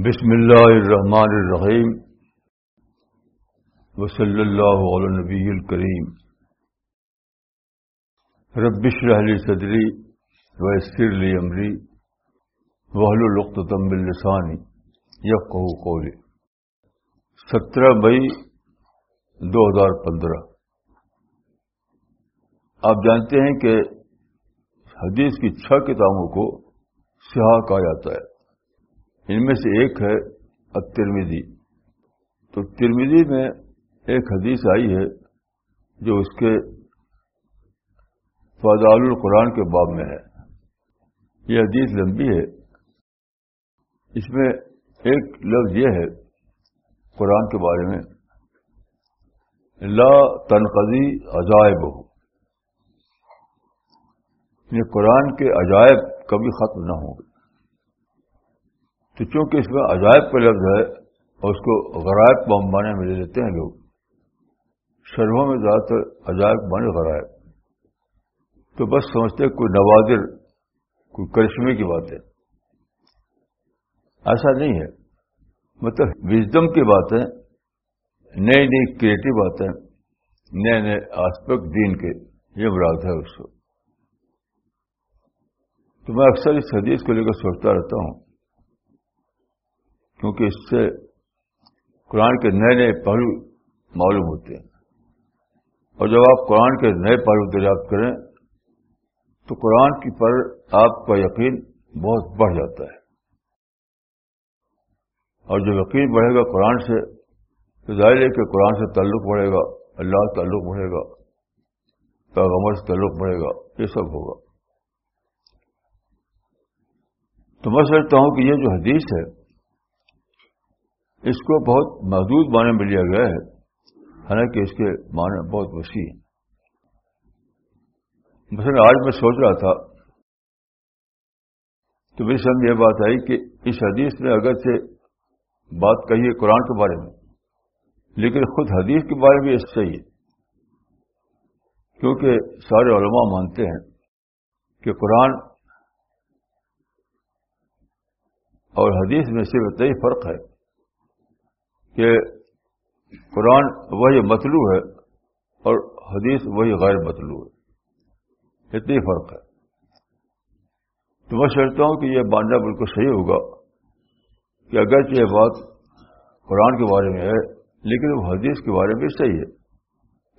بسم اللہ الرحمن الرحیم وصلی اللہ علی نبی الکریم ربش رحلی صدری ویسر لی عمری وحل القتم و السانی یا قو قولی سترہ مئی دو ہزار پندرہ آپ جانتے ہیں کہ حدیث کی چھ کتابوں کو سیاہ کہا جاتا ہے ان میں سے ایک ہے ترمدی تو ترمیدی میں ایک حدیث آئی ہے جو اس کے فضال القرآن کے باب میں ہے یہ حدیث لمبی ہے اس میں ایک لفظ یہ ہے قرآن کے بارے میں لا تنقضی عجائب ہو یہ یعنی قرآن کے عجائب کبھی ختم نہ ہوں گے تو چونکہ اس میں عجائب کا لفظ ہے اور اس کو غرائب بمبانے میں لے لیتے ہیں لوگ شرحوں میں زیادہ تر عجائب بانے غرائب تو بس سمجھتے کوئی نوادر کوئی کرشمے کی بات ہے ایسا نہیں ہے مطلب وزڈم کی باتیں نئی نئی کریٹو باتیں نئے نئے آسپیکٹ دین کے یہ مراد ہے اس کو تو میں اکثر اس حدیث کو لے کر سوچتا رہتا ہوں کیونکہ اس سے قرآن کے نئے نئے پہلو معلوم ہوتے ہیں اور جب آپ قرآن کے نئے پہلو دریافت کریں تو قرآن کی پر آپ کا یقین بہت بڑھ جاتا ہے اور جب یقین بڑھے گا قرآن سے تو ظاہر ہے کہ قرآن سے تعلق بڑھے گا اللہ سے تعلق بڑھے گا پیغمر سے تعلق بڑھے گا یہ سب ہوگا تو میں سمجھتا ہوں کہ یہ جو حدیث ہے اس کو بہت محدود معنی میں لیا گیا ہے حالانکہ اس کے معنی بہت وسیع ہیں مثلا آج میں سوچ رہا تھا تو میری سمجھ یہ بات آئی کہ اس حدیث میں اگر سے بات کہی ہے قرآن کے بارے میں لیکن خود حدیث کے بارے میں صحیح ہے کیونکہ سارے علماء مانتے ہیں کہ قرآن اور حدیث میں صرف اتنا ہی فرق ہے کہ قرآن وہی مطلو ہے اور حدیث وہی غیر مطلو ہے اتنی فرق ہے تو میں سمجھتا ہوں کہ یہ ماننا بالکل صحیح ہوگا کہ اگرچہ یہ بات قرآن کے بارے میں ہے لیکن وہ حدیث کے بارے میں صحیح ہے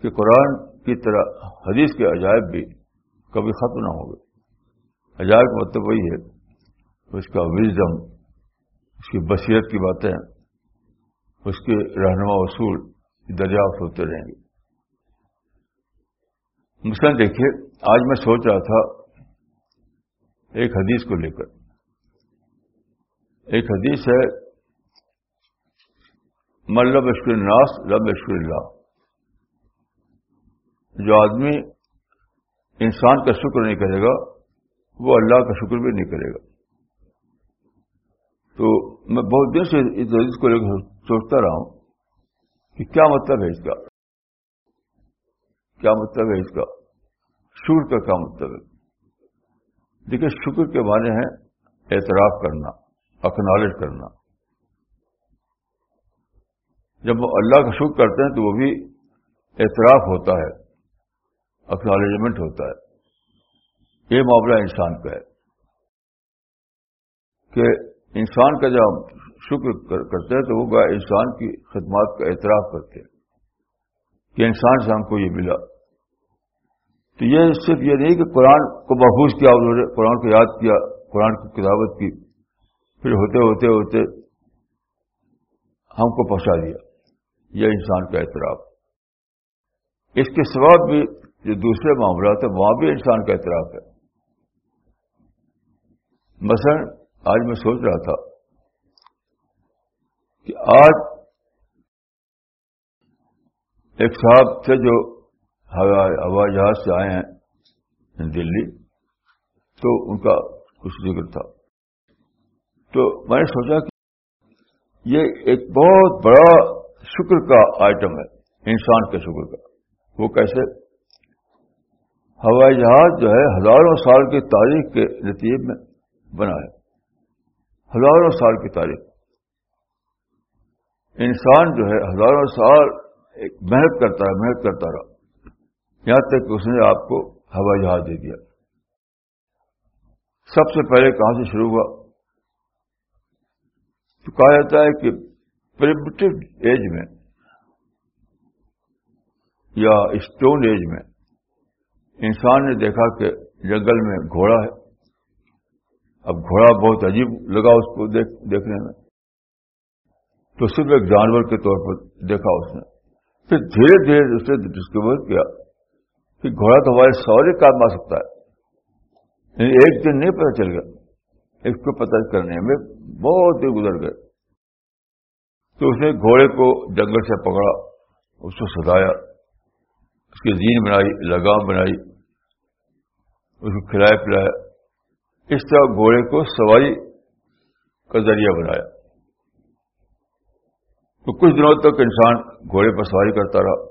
کہ قرآن کی طرح حدیث کے عجائب بھی کبھی ختم نہ ہوگئے عجائب کا مطلب وہی ہے اس کا وزڈم اس کی بصیرت کی باتیں اس کے رہنما اصول دریافت ہوتے رہیں گے مثلاً دیکھیے آج میں سوچ رہا تھا ایک حدیث کو لے کر ایک حدیث ہے ملب عشکر ناس لب اللہ جو آدمی انسان کا شکر نہیں کرے گا وہ اللہ کا شکر بھی نہیں کرے گا تو میں بہت دیر سے اس کو لے کر سوچتا رہا ہوں کہ کیا مطلب ہے اس کا کیا مطلب ہے اس کا شکر کا کیا مطلب ہے دیکھیے شکر کے معنی ہیں اعتراف کرنا اکنالج کرنا جب وہ اللہ کا شکر کرتے ہیں تو وہ بھی اعتراف ہوتا ہے اکنالجمنٹ ہوتا ہے یہ معاملہ انسان کا ہے کہ انسان کا جب شکر کرتے ہیں تو وہ انسان کی خدمات کا اعتراف کرتے ہیں کہ انسان سے ہم کو یہ ملا تو یہ صرف یہ نہیں کہ قرآن کو محفوظ کیا انہوں نے قرآن کو یاد کیا قرآن کی کتابت کی پھر ہوتے ہوتے ہوتے ہم کو پہنچا دیا یہ انسان کا اعتراف اس کے سواب بھی جو دوسرے معاملات ہیں وہاں بھی انسان کا اعتراف ہے مثلا آج میں سوچ رہا تھا کہ آج ایک صاحب تھے جو ہوا جہاز سے آئے ہیں دلی تو ان کا کچھ ذکر تھا تو میں نے سوچا کہ یہ ایک بہت بڑا شکر کا آئٹم ہے انسان کے شکر کا وہ کیسے ہوائی جہاز جو ہے ہزاروں سال کی تاریخ کے نتیجے میں بنا ہے ہزاروں سال کی تاریخ انسان جو ہے ہزاروں سال محنت کرتا رہا محنت کرتا رہا یہاں تک کہ اس نے آپ کو ہوائی جہاز دے دیا سب سے پہلے کہاں سے شروع ہوا تو کہا جاتا ہے کہ ایج میں یا اسٹون ایج میں انسان نے دیکھا کہ جنگل میں گھوڑا ہے اب گھوڑا بہت عجیب لگا اس کو دیکھ دیکھنے میں تو صرف ایک جانور کے طور پر دیکھا اس نے پھر دھیرے دھیرے اس نے ڈسکور کیا کہ گھوڑا تو ہمارے سورے کام آ سکتا ہے یعنی ایک دن نہیں پتہ چل گیا اس کو پتہ کرنے میں بہت گزر گئے تو اس نے گھوڑے کو جنگل سے پکڑا اس کو سدایا اس کی زین بنائی لگام بنائی اس کو کھلایا پلایا اس طرح گھوڑے کو سواری کا ذریعہ بنایا تو کچھ دنوں تک انسان گھوڑے پر سواری کرتا رہا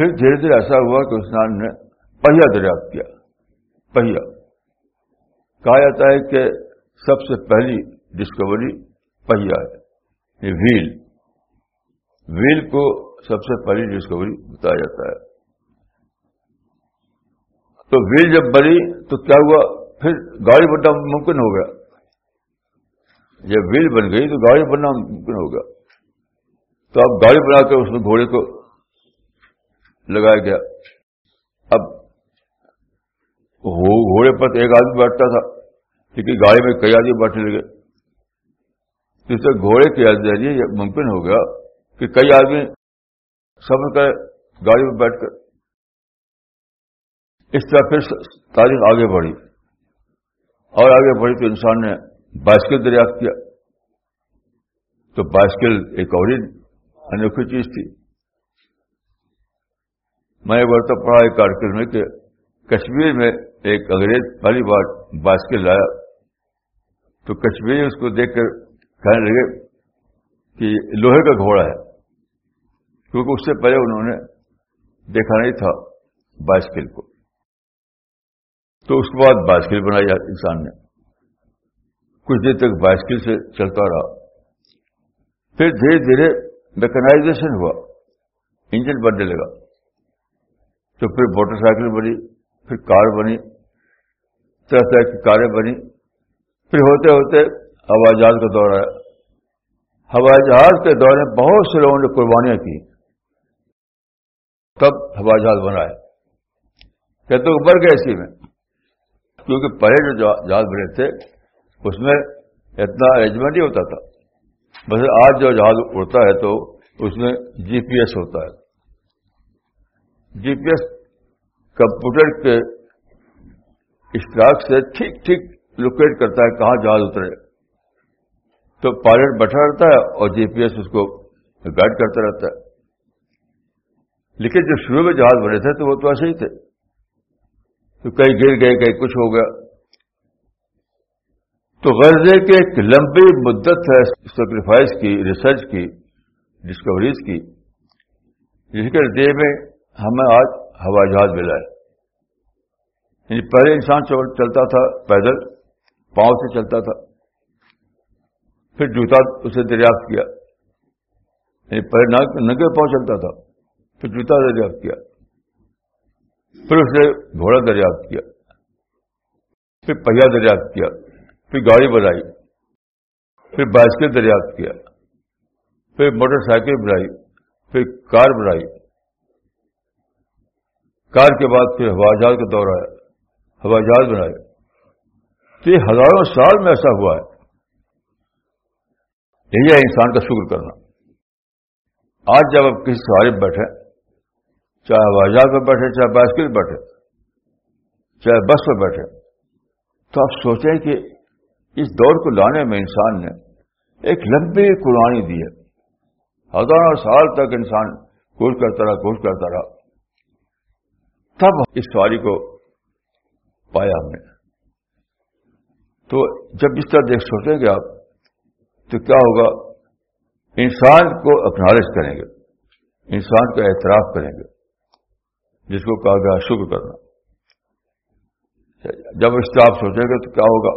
پھر دھیرے دھیرے ایسا ہوا کہ انسان نے پہیا دریافت کیا پہیا کہا جاتا ہے کہ سب سے پہلی ڈسکوری پہیا یہ ویل ویل کو سب سے پہلی ڈسکوری بتایا جاتا ہے تو ویل جب بنی تو کیا ہوا پھر گاڑی بننا ممکن ہو گیا جب ویل بن گئی تو گاڑی بننا ممکن ہو گیا تو اب گاڑی بنا کر گھوڑے کو لگایا گیا اب گھوڑے پر ایک آدمی بیٹھتا تھا کیونکہ گاڑی میں کئی آدمی بیٹھنے لگے سے گھوڑے یہ ممکن ہو گیا کہ کئی آدمی سفر کرے میں بیٹھ کر اس طرح پھر تاریخ آگے بڑھی اور آگے بڑھی تو انسان نے بائسکل دریافت کیا تو بائسکل ایک اور انوکھی چیز تھی میں ایک مرتبہ پڑھا ایک آرٹیکل میں کہ کشمیر میں ایک انگریز پہلی بار بائسکل لایا تو کشمیر اس کو دیکھ کر کہنے لگے کہ لوہے کا گھوڑا ہے کیونکہ اس سے پہلے انہوں نے دیکھا نہیں تھا بائسکل کو تو اس کے بعد بائسکل بنایا انسان نے کچھ دیر تک بائسکل سے چلتا رہا پھر دھیرے دھیرے میکنائزیشن ہوا انجن بننے لگا تو پھر موٹر سائیکل بنی پھر کار بنی طرح طرح کی کاریں بنی پھر ہوتے ہوتے ہوائی جہاز کا دور آیا ہوائی جہاز کے دور میں بہت سے لوگوں نے قربانیاں کی تب ہوائی جہاز ہے کیا تو مر گئے اسی میں کیونکہ پہلے جو جہاز بنے تھے اس میں اتنا ارینجمنٹ ہی ہوتا تھا بس آج جو جہاز اڑتا ہے تو اس میں جی پی ایس ہوتا ہے جی پی ایس کمپیوٹر کے اسٹراک سے ٹھیک ٹھیک لوکیٹ کرتا ہے کہاں جہاز اترے تو پائلٹ بیٹھا رہتا ہے اور جی پی ایس اس کو گائڈ کرتا رہتا ہے لیکن جب شروع میں جہاز بنے تھے تو وہ تو ایسے ہی تھے تو کہیں گر گئے کہیں کچھ ہو گیا تو غرضے کے ایک لمبی مدت ہے سیکریفائس کی ریسرچ کی ڈسکوریز کی جس کے دے میں ہمیں آج ہوائی جہاز ملا ہے یعنی پہلے انسان چلتا تھا پیدل پاؤں سے چلتا تھا پھر جوتا اسے دریافت کیا یعنی پہلے نگے پاؤں چلتا تھا پھر جوتا دریافت کیا پھر اس نے گھوڑا دریافت کیا پھر پہیا دریافت کیا پھر گاڑی بنائی پھر بائسکل دریافت کیا پھر موٹر سائیکل بنائی پھر کار بنائی کار کے بعد پھر ہوائی جہاز کا دور آیا ہوائی جہاز بنائے یہ ہزاروں سال میں ایسا ہوا ہے یہی ہے انسان کا شکر کرنا آج جب آپ کسی سہارے بیٹھے چاہے وہ جہاز پہ بیٹھے چاہے بائسکل پہ بیٹھے چاہے بس پہ بیٹھے تو آپ سوچیں کہ اس دور کو لانے میں انسان نے ایک لمبی قربانی دی ہے ہزاروں سال تک انسان کوش کرتا رہا کوش کرتا رہا تب اس سواری کو پایا ہم نے تو جب اس طرح دیکھ سوچیں گے آپ تو کیا ہوگا انسان کو اپنالج کریں گے انسان کا اعتراف کریں گے جس کو کہا گیا شکر کرنا جب اسٹاف سوچے گا تو کیا ہوگا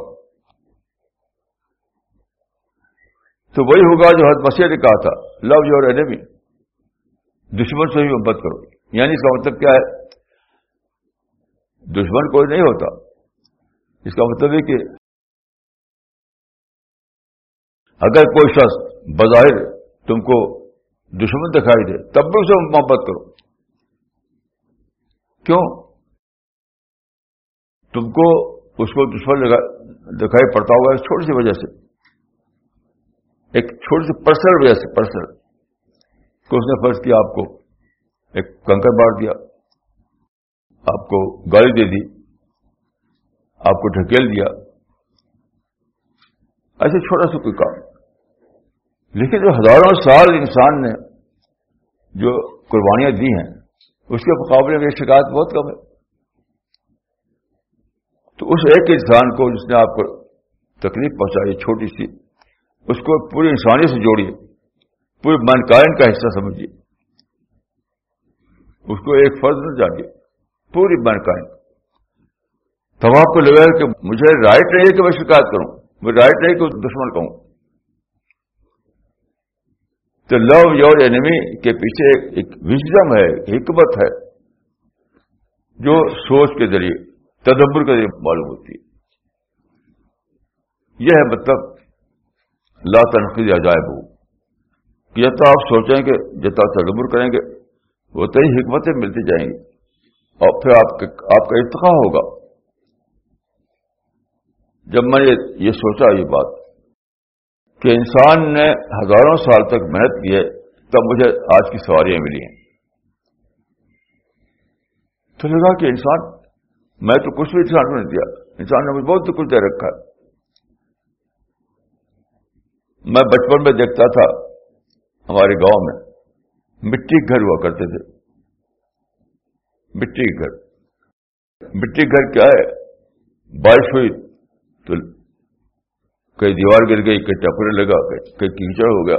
تو وہی ہوگا جو حد مسیح نے کہا تھا لو یور اینمی دشمن سے ہی محبت کرو یعنی اس کا مطلب کیا ہے دشمن کوئی نہیں ہوتا اس کا مطلب ہے کہ اگر کوئی شخص بظاہر تم کو دشمن دکھائی دے تب بھی اسے محبت کرو کیوں تم کو اس کو دشمن دکھائی پڑتا ہوگا ایک چھوٹی سی وجہ سے ایک چھوٹی سی پرسنل وجہ سے پرسنل کہ اس نے فرض کیا آپ کو ایک کنکر مار دیا آپ کو گالی دے دی آپ کو ڈھکیل دیا ایسے چھوٹا سا کوئی کام لیکن جو ہزاروں سال انسان نے جو قربانیاں دی ہیں اس کے مقابلے میں شکایت بہت کم ہے تو اس ایک انسان کو جس نے آپ کو تکلیف پہنچائی چھوٹی سی اس کو پوری انسانی سے جوڑیے پورے مینکائن کا حصہ سمجھیے اس کو ایک فرض نہ جانے پوری مینکائن تو آپ کو لگا کہ مجھے رائٹ نہیں ہے کہ میں شکایت کروں میں رائٹ نہیں کہ دشمن کہوں تو لو یور اینمی کے پیچھے ایک وزڈم ہے حکمت ہے جو سوچ کے ذریعے تدبر کے ذریعے معلوم ہوتی ہے یہ ہے مطلب لا تنقید عجائب ہو کہ جتنا آپ سوچیں گے جتنا تدبر کریں گے وہ تو ہی حکمتیں ملتی جائیں گی اور پھر آپ کا ارتقا ہوگا جب میں نے یہ سوچا یہ بات کہ انسان نے ہزاروں سال تک محنت کی ہے تب مجھے آج کی سواریاں ملی ہیں تو لگا کہ انسان میں تو کچھ بھی انسان کو نہیں دیا انسان نے مجھے بہت کچھ دے رکھا میں بچپن میں دیکھتا تھا ہمارے گاؤں میں مٹی گھر ہوا کرتے تھے مٹی گھر مٹی گھر کیا ہے بارش ہوئی تو کئی دیوار گر گئی کئی ٹپرے لگا کئی کیچڑ ہو گیا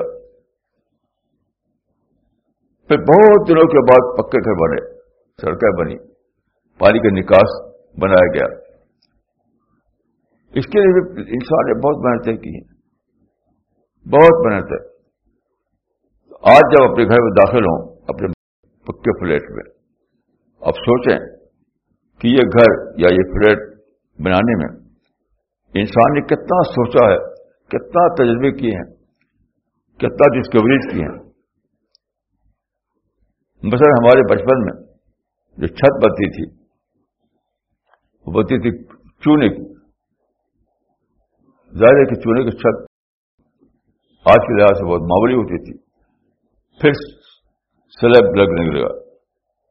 پھر بہت دنوں کے بعد پکے گھر بنے سڑکیں بنی پانی کا نکاس بنایا گیا اس کے لیے انسان نے بہت محنتیں کی ہیں بہت محنت ہے آج جب اپنے گھر میں داخل ہوں اپنے پکے فلیٹ میں اب سوچیں کہ یہ گھر یا یہ فلیٹ بنانے میں انسان نے کتنا سوچا ہے کتنا تجربے کیے ہیں کتنا ڈسکوریز کی ہیں مثلا ہمارے بچپن میں جو چھت بنتی تھی وہ بنتی تھی چونے کی ظاہر ہے کہ چونے کی چھت آج کے لحاظ سے بہت معمولی ہوتی تھی پھر سلیب لگنے لگا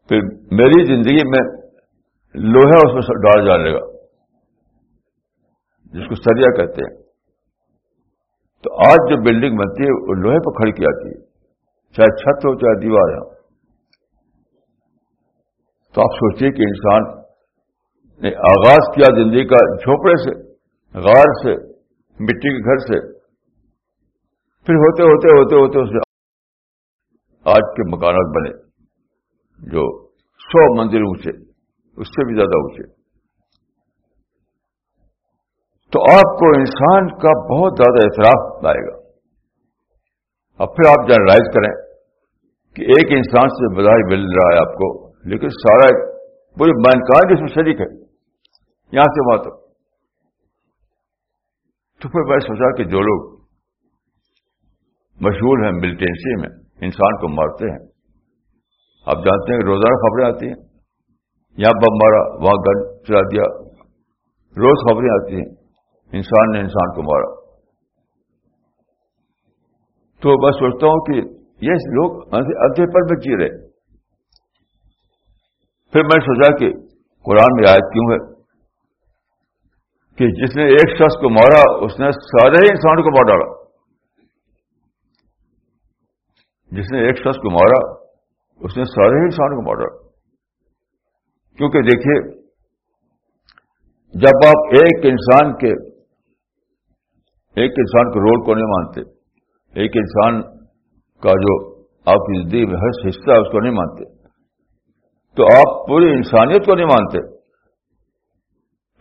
پھر میری زندگی میں لوہے اس میں ڈال جانے لگا جس کو سریا کہتے ہیں تو آج جو بلڈنگ بنتی ہے وہ لوہے کھڑی کی جاتی ہے چاہے چھت ہو چاہے دیوار ہو تو آپ سوچیے کہ انسان نے آغاز کیا زندگی کا جھوپڑے سے غار سے مٹی کے گھر سے پھر ہوتے ہوتے ہوتے ہوتے اس آج کے مکانات بنے جو سو منزل اونچے اس سے بھی زیادہ اونچے تو آپ کو انسان کا بہت زیادہ اعتراف آئے گا اب پھر آپ جنرلائز کریں کہ ایک انسان سے بدائی مل رہا ہے آپ کو لیکن سارا پوری مینکان جس میں شریک ہے یہاں سے وہاں تو پھر میں سوچا کہ جو لوگ مشہور ہیں ملٹینسی میں انسان کو مارتے ہیں آپ جانتے ہیں کہ روزانہ خبریں آتی ہیں یہاں بم مارا وہاں گن چلا دیا روز خبریں آتی ہیں انسان نے انسان کو مارا تو میں سوچتا ہوں کہ یہ لوگ ادھے پر میں جی رہے پھر میں سوچا کہ قرآن میں آیت کیوں ہے کہ جس نے ایک شخص کو مارا اس نے سارے ہی انسان کو مار ڈالا جس نے ایک شخص کو مارا اس نے سارے انسان کو مار ڈالا کیونکہ دیکھیے جب آپ ایک انسان کے ایک انسان کے رول کو نہیں مانتے ایک انسان کا جو آپ کی زندگی میں ہر حصہ ہے اس کو نہیں مانتے تو آپ پوری انسانیت کو نہیں مانتے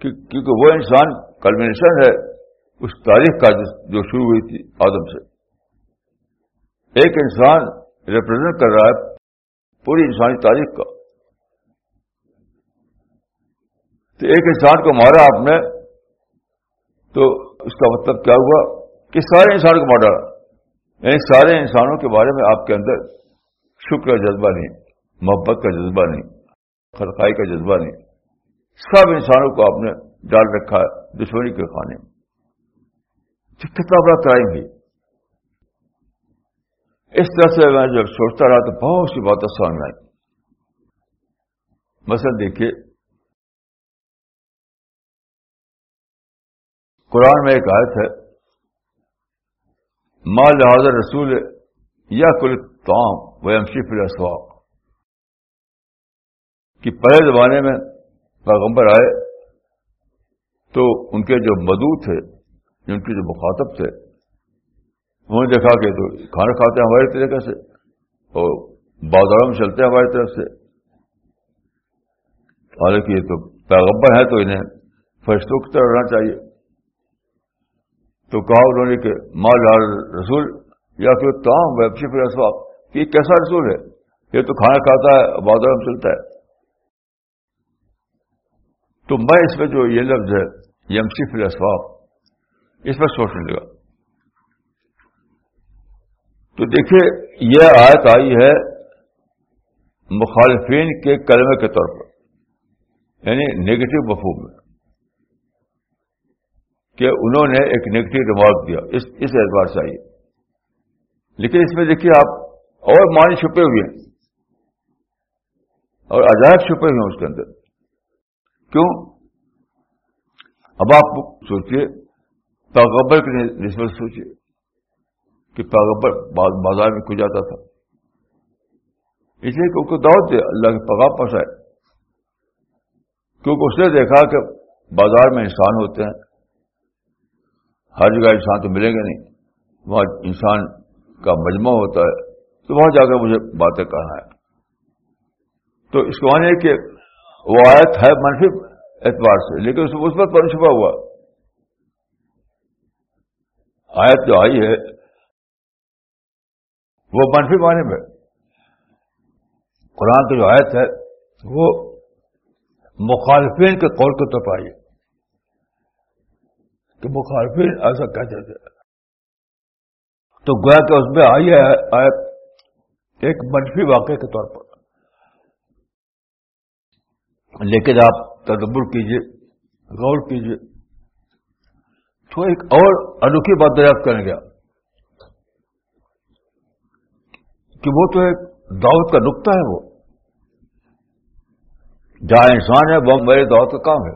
کیونکہ وہ انسان کلمنیشن ہے اس تاریخ کا جو شروع ہوئی تھی آدم سے ایک انسان ریپرزینٹ کر رہا ہے پوری انسانی تاریخ کا تو ایک انسان کو مارا آپ نے تو اس کا مطلب کیا ہوا کہ سارے انسانوں کو مار ڈالا یعنی سارے انسانوں کے بارے میں آپ کے اندر شکر کا جذبہ نہیں محبت کا جذبہ نہیں خرقائی کا جذبہ نہیں سب انسانوں کو آپ نے ڈال رکھا ہے دشمنی کے خانے کتنا بڑا کرائم ہے اس طرح سے میں جب سوچتا رہا تو بہت سی باتیں سامنے آئی مثلا دیکھیے قرآن میں ایک آیت ہے ماں لہٰذا رسول یا کل تام وم صرف اسفاق کہ پہلے زمانے میں پیغمبر آئے تو ان کے جو مدو تھے ان کے جو مخاطب تھے انہوں نے دیکھا کہ تو کھانا کھاتے ہیں ہمارے طریقے سے اور بازاروں میں چلتے ہیں ہماری طرف سے حالانکہ یہ تو پیغمبر ہے تو انہیں فرشتوں کی طرح رہنا چاہیے تو کہا انہوں نے کہ ماں لال رسول یا پھر تام ویمسی پھر یہ کیسا رسول ہے یہ تو کھانا کھاتا ہے میں چلتا ہے تو میں اس میں جو یہ لفظ ہے یمشی فل اسفاف اس پر سوچنے لگا تو دیکھیے یہ آیت آئی ہے مخالفین کے کلمے کے طور پر یعنی نیگیٹو مفہوم میں کہ انہوں نے ایک نیگیٹو ریمارک دیا اس اعتبار سے آئیے لیکن اس میں دیکھیے آپ اور معنی چھپے ہوئے ہیں اور عجائب چھپے ہوئے ہیں اس کے اندر کیوں اب آپ سوچیے پاغبر کے سوچیے کہ پاغبر بازار میں کھو جاتا تھا اس لیے کہ ان کو دے دیا کے پڑا پسائے کیونکہ اس نے دیکھا کہ بازار میں انسان ہوتے ہیں ہر جگہ انسان تو ملیں گے نہیں وہاں انسان کا مجمع ہوتا ہے تو وہاں جا کر مجھے باتیں کرنا ہے تو اس کو معنی کہ وہ آیت ہے منفی اعتبار سے لیکن اس مثبت پر چھپا ہوا آیت جو آئی ہے وہ منفی معنی میں قرآن کی جو آیت ہے وہ مخالفین کے قول کے طور پر آئی ہے بخار پھر ایسا کہتے تھے تو گویا کہ اس میں آئی ہے ایک منفی واقعے کے طور پر لیکن آپ تدبر کیجئے غور کیجئے تو ایک اور انوکھی بات دریافت کرنے گیا کہ وہ تو ایک دعوت کا نقطہ ہے وہ جہاں انسان ہے وہ میرے دعوت کا کام ہے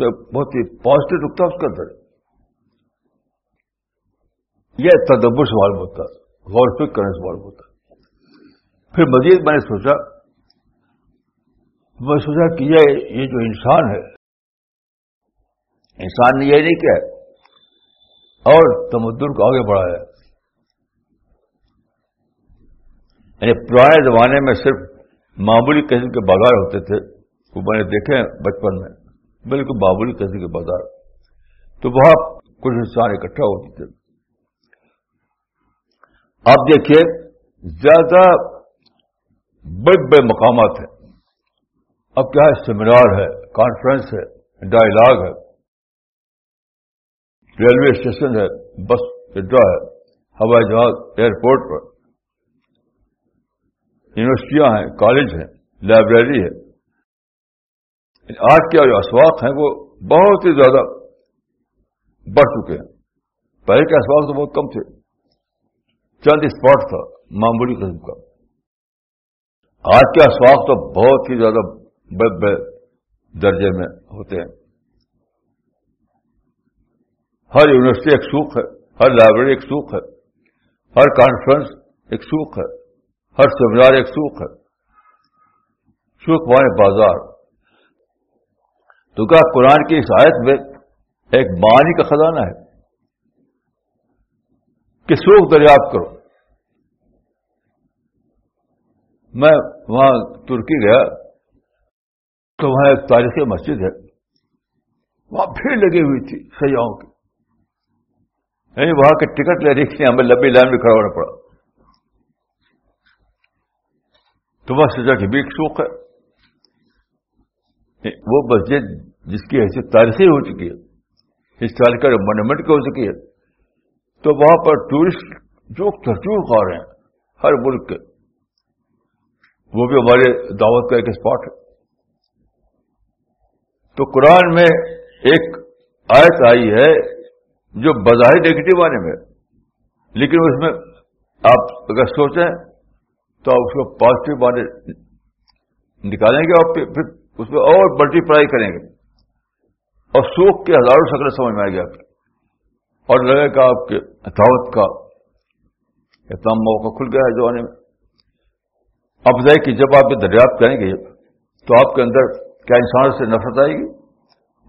تو بہت ہی پازیٹو رکتا اس کے اندر یہ تدبر سوال ہوتا غور فکر کرنے سے ہوتا پھر مزید میں نے سوچا میں سوچا کہ یہ جو انسان ہے انسان نے یہ نہیں کیا اور تمدن کو آگے بڑھایا یعنی پرانے زمانے میں صرف معمولی قسم کے بازار ہوتے تھے وہ میں نے دیکھے بچپن میں بالکل بابری قصبے کے بازار تو وہاں کچھ انسان اکٹھا ہوتے تھے آپ دیکھیے زیادہ بڑے بڑے مقامات ہیں اب کیا ہے سیمینار ہے کانفرنس ہے ڈائلاگ ہے ریلوے اسٹیشن ہے بس اڈا ہے ہوائی جہاز ایئرپورٹ پر یونیورسٹیاں ہیں کالج ہیں لائبریری ہے یعنی آج کے جو اسواق ہیں وہ بہت ہی زیادہ بڑھ چکے ہیں پہلے کے اسواق تو بہت کم تھے چند اسپاٹ تھا معمولی قسم کا آج کے اسواق تو بہت ہی زیادہ درجے میں ہوتے ہیں ہر یونیورسٹی ایک سوق ہے ہر لائبریری ایک سوق ہے ہر کانفرنس ایک سوق ہے ہر سیمینار ایک سوق ہے سوکھ مانے بازار تو کیا قرآن کی اس آیت میں ایک معنی کا خزانہ ہے کہ سوکھ دریافت کرو میں وہاں ترکی گیا تو وہاں ایک تاریخی مسجد ہے وہاں بھیڑ لگی ہوئی تھی سیاحوں کی یعنی وہاں کے ٹکٹ لے رہی تھی ہمیں لمبی لائن میں کھڑا ہونا پڑا تو وہاں سجا بھی ایک سوکھ ہے وہ مسجد جس کی حیثیت تاریخی ہو چکی ہے ہسٹوریکل مونومنٹ کی ہو چکی ہے تو وہاں پر ٹورسٹ جو ترجیح کھا رہے ہیں ہر ملک کے وہ بھی ہمارے دعوت کا ایک اسپاٹ ہے تو قرآن میں ایک آیت آئی ہے جو بظاہر نگیٹو آنے میں لیکن اس میں آپ اگر سوچیں تو آپ اس کو پازیٹو آنے نکالیں گے اور پھر اس میں اور بلٹی پلائی کریں گے اور سوکھ کے ہزاروں شکل سمجھ میں آئے گی آپ کی اور لگے گا آپ کے دعوت کا اتنا موقع کھل گیا ہے زمانے میں اب جائے کہ جب آپ یہ دریافت کریں گے تو آپ کے اندر کیا انسانوں سے نفرت آئے گی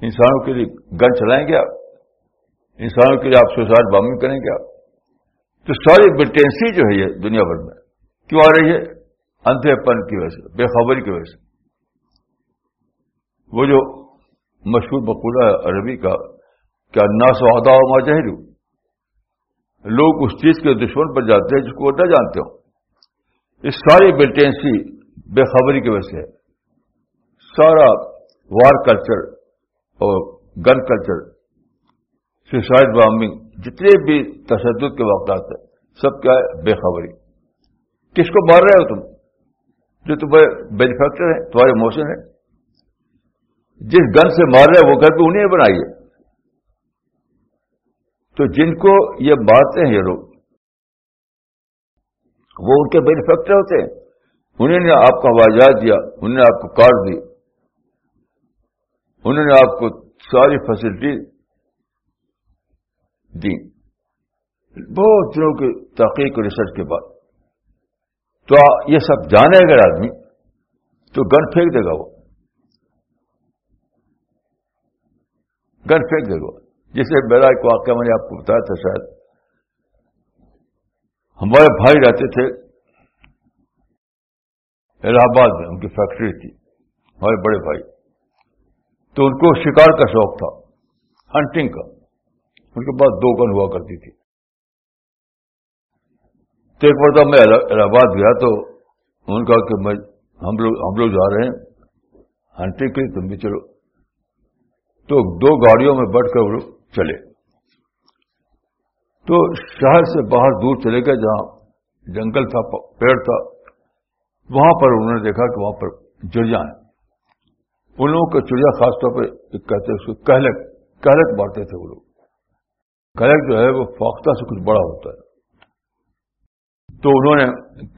انسانوں کے لیے گن چلائیں گے آپ انسانوں کے لیے آپ سوسائڈ بامنگ کریں گے آپ تو ساری بریٹینسی جو ہے یہ دنیا بھر میں کیوں آ رہی ہے اندھے پن کی وجہ سے بے خبری کی وجہ سے وہ جو مشہور مقولہ ہے عربی کا کیا ناسوہدا ماجہر لوگ اس چیز کے دشمن پر جاتے ہیں جس کو نہ جانتے ہو اس ساری بلٹینسی بے خبری کی وجہ سے سارا وار کلچر اور گن کلچر سوسائڈ بامبنگ جتنے بھی تشدد کے واقعات ہیں سب کیا ہے بے خبری کس کو مار رہے ہو تم جو تمہارے مینوفیکچر ہیں تمہارے موسم ہیں جس گن سے مار رہے وہ گھر پہ انہیں بنائیے تو جن کو یہ مارتے ہیں یہ لوگ وہ ان کے بینیفیکٹر ہوتے ہیں انہیں آپ کو جہاز دیا انہوں نے آپ کو کار دی انہوں نے آپ کو ساری فیسلٹی دی بہت دنوں کی تحقیق ریسرچ کے بعد تو یہ سب جانے اگر آدمی تو گن پھینک دے گا وہ گھر پھینک دے گا جسے میرا ایک واقعہ میں نے آپ کو بتایا تھا شاید ہمارے بھائی رہتے تھے الہ آباد میں ان کی فیکٹری تھی ہمارے بڑے بھائی تو ان کو شکار کا شوق تھا ہنٹنگ کا ان کے پاس دو گن ہوا کرتی تھی تو ایک مرتبہ میں الہ آباد گیا تو ان کا کہ ہم لوگ ہم لوگ جا رہے ہیں ہنٹنگ کے تم بھی چلو تو دو گاڑیوں میں بٹ کر وہ لوگ چلے تو شہر سے باہر دور چلے گئے جہاں جنگل تھا پیڑ تھا وہاں پر انہوں نے دیکھا کہ وہاں پر چڑیا ہیں ان لوگوں کا چڑیا خاص طور پہ کہتے ہیں کہلک کہلک مارتے تھے وہ لوگ کہلک جو ہے وہ فوختہ سے کچھ بڑا ہوتا ہے تو انہوں نے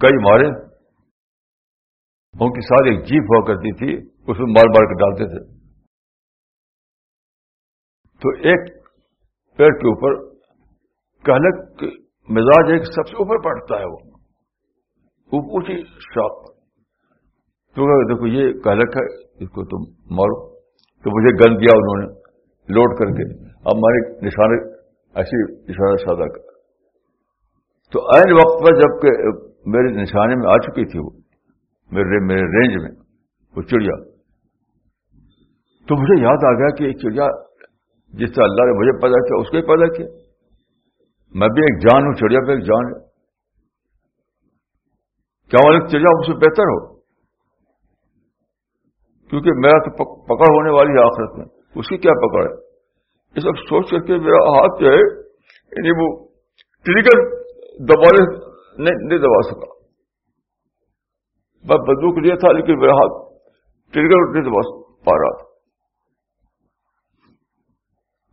کئی مارے ان کی ساتھ ایک جیپ ہوا کرتی تھی اس میں مار مار کے ڈالتے تھے تو ایک پیڑ کے اوپر کہلک مزاج ایک سب سے اوپر پڑتا ہے وہ اوپر یہ کہلک ہے اس کو تم مارو تو مجھے گن دیا انہوں نے لوڈ کر کے اب ہمارے نشانے ایسی سادہ تو این وقت پر جب کہ میرے نشانے میں آ چکی تھی وہ میرے میرے رینج میں وہ چڑیا تو مجھے یاد آ گیا کہ یہ چڑیا جس سے اللہ نے مجھے پیدا کیا اس کو ہی پیدا کیا میں بھی ایک جان ہوں چڑیا پہ ایک جان ہے کیا مالک چڑیا اس سے بہتر ہو کیونکہ میرا تو پکڑ ہونے والی ہے آخرت میں اس کی کیا پکڑ ہے یہ سب سوچ کر کے میرا ہاتھ جو ہے یعنی وہ ٹریگر دبانے نہیں دبا سکا میں بندوق لیا تھا لیکن میرا ہاتھ ٹریگر نہیں دبا پا رہا تھا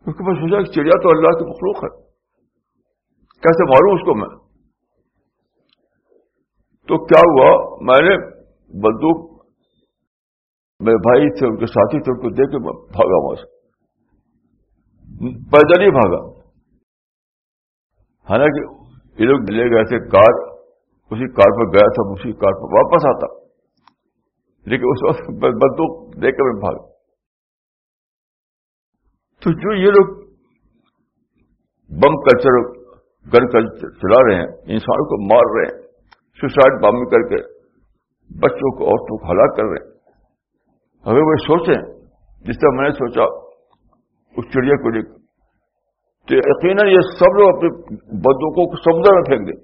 کیونکہ میں سوچا کہ چڑیا تو اللہ کی مخلوق ہے کیسے ماروں اس کو میں تو کیا ہوا میں نے بندوق میرے بھائی تھے ان کے ساتھی تھے ان کو دیکھ بھاگا وہاں سے پیدل ہی بھاگا حالانکہ یہ لوگ لے گئے تھے کار اسی کار پر گیا تھا اسی کار پر واپس آتا لیکن اس وقت بندوق دے کے میں بھاگا تو جو یہ لوگ بم کلچر گن کلچر چلا رہے ہیں انسان کو مار رہے ہیں سوسائڈ بم کر کے بچوں کو عورتوں کو ہلاک کر رہے ہیں ہمیں وہ سوچیں جس طرح میں نے سوچا اس چڑیا کو لے تو یقیناً یہ سب لوگ اپنے بدوں کو سمجھا میں پھینک دیں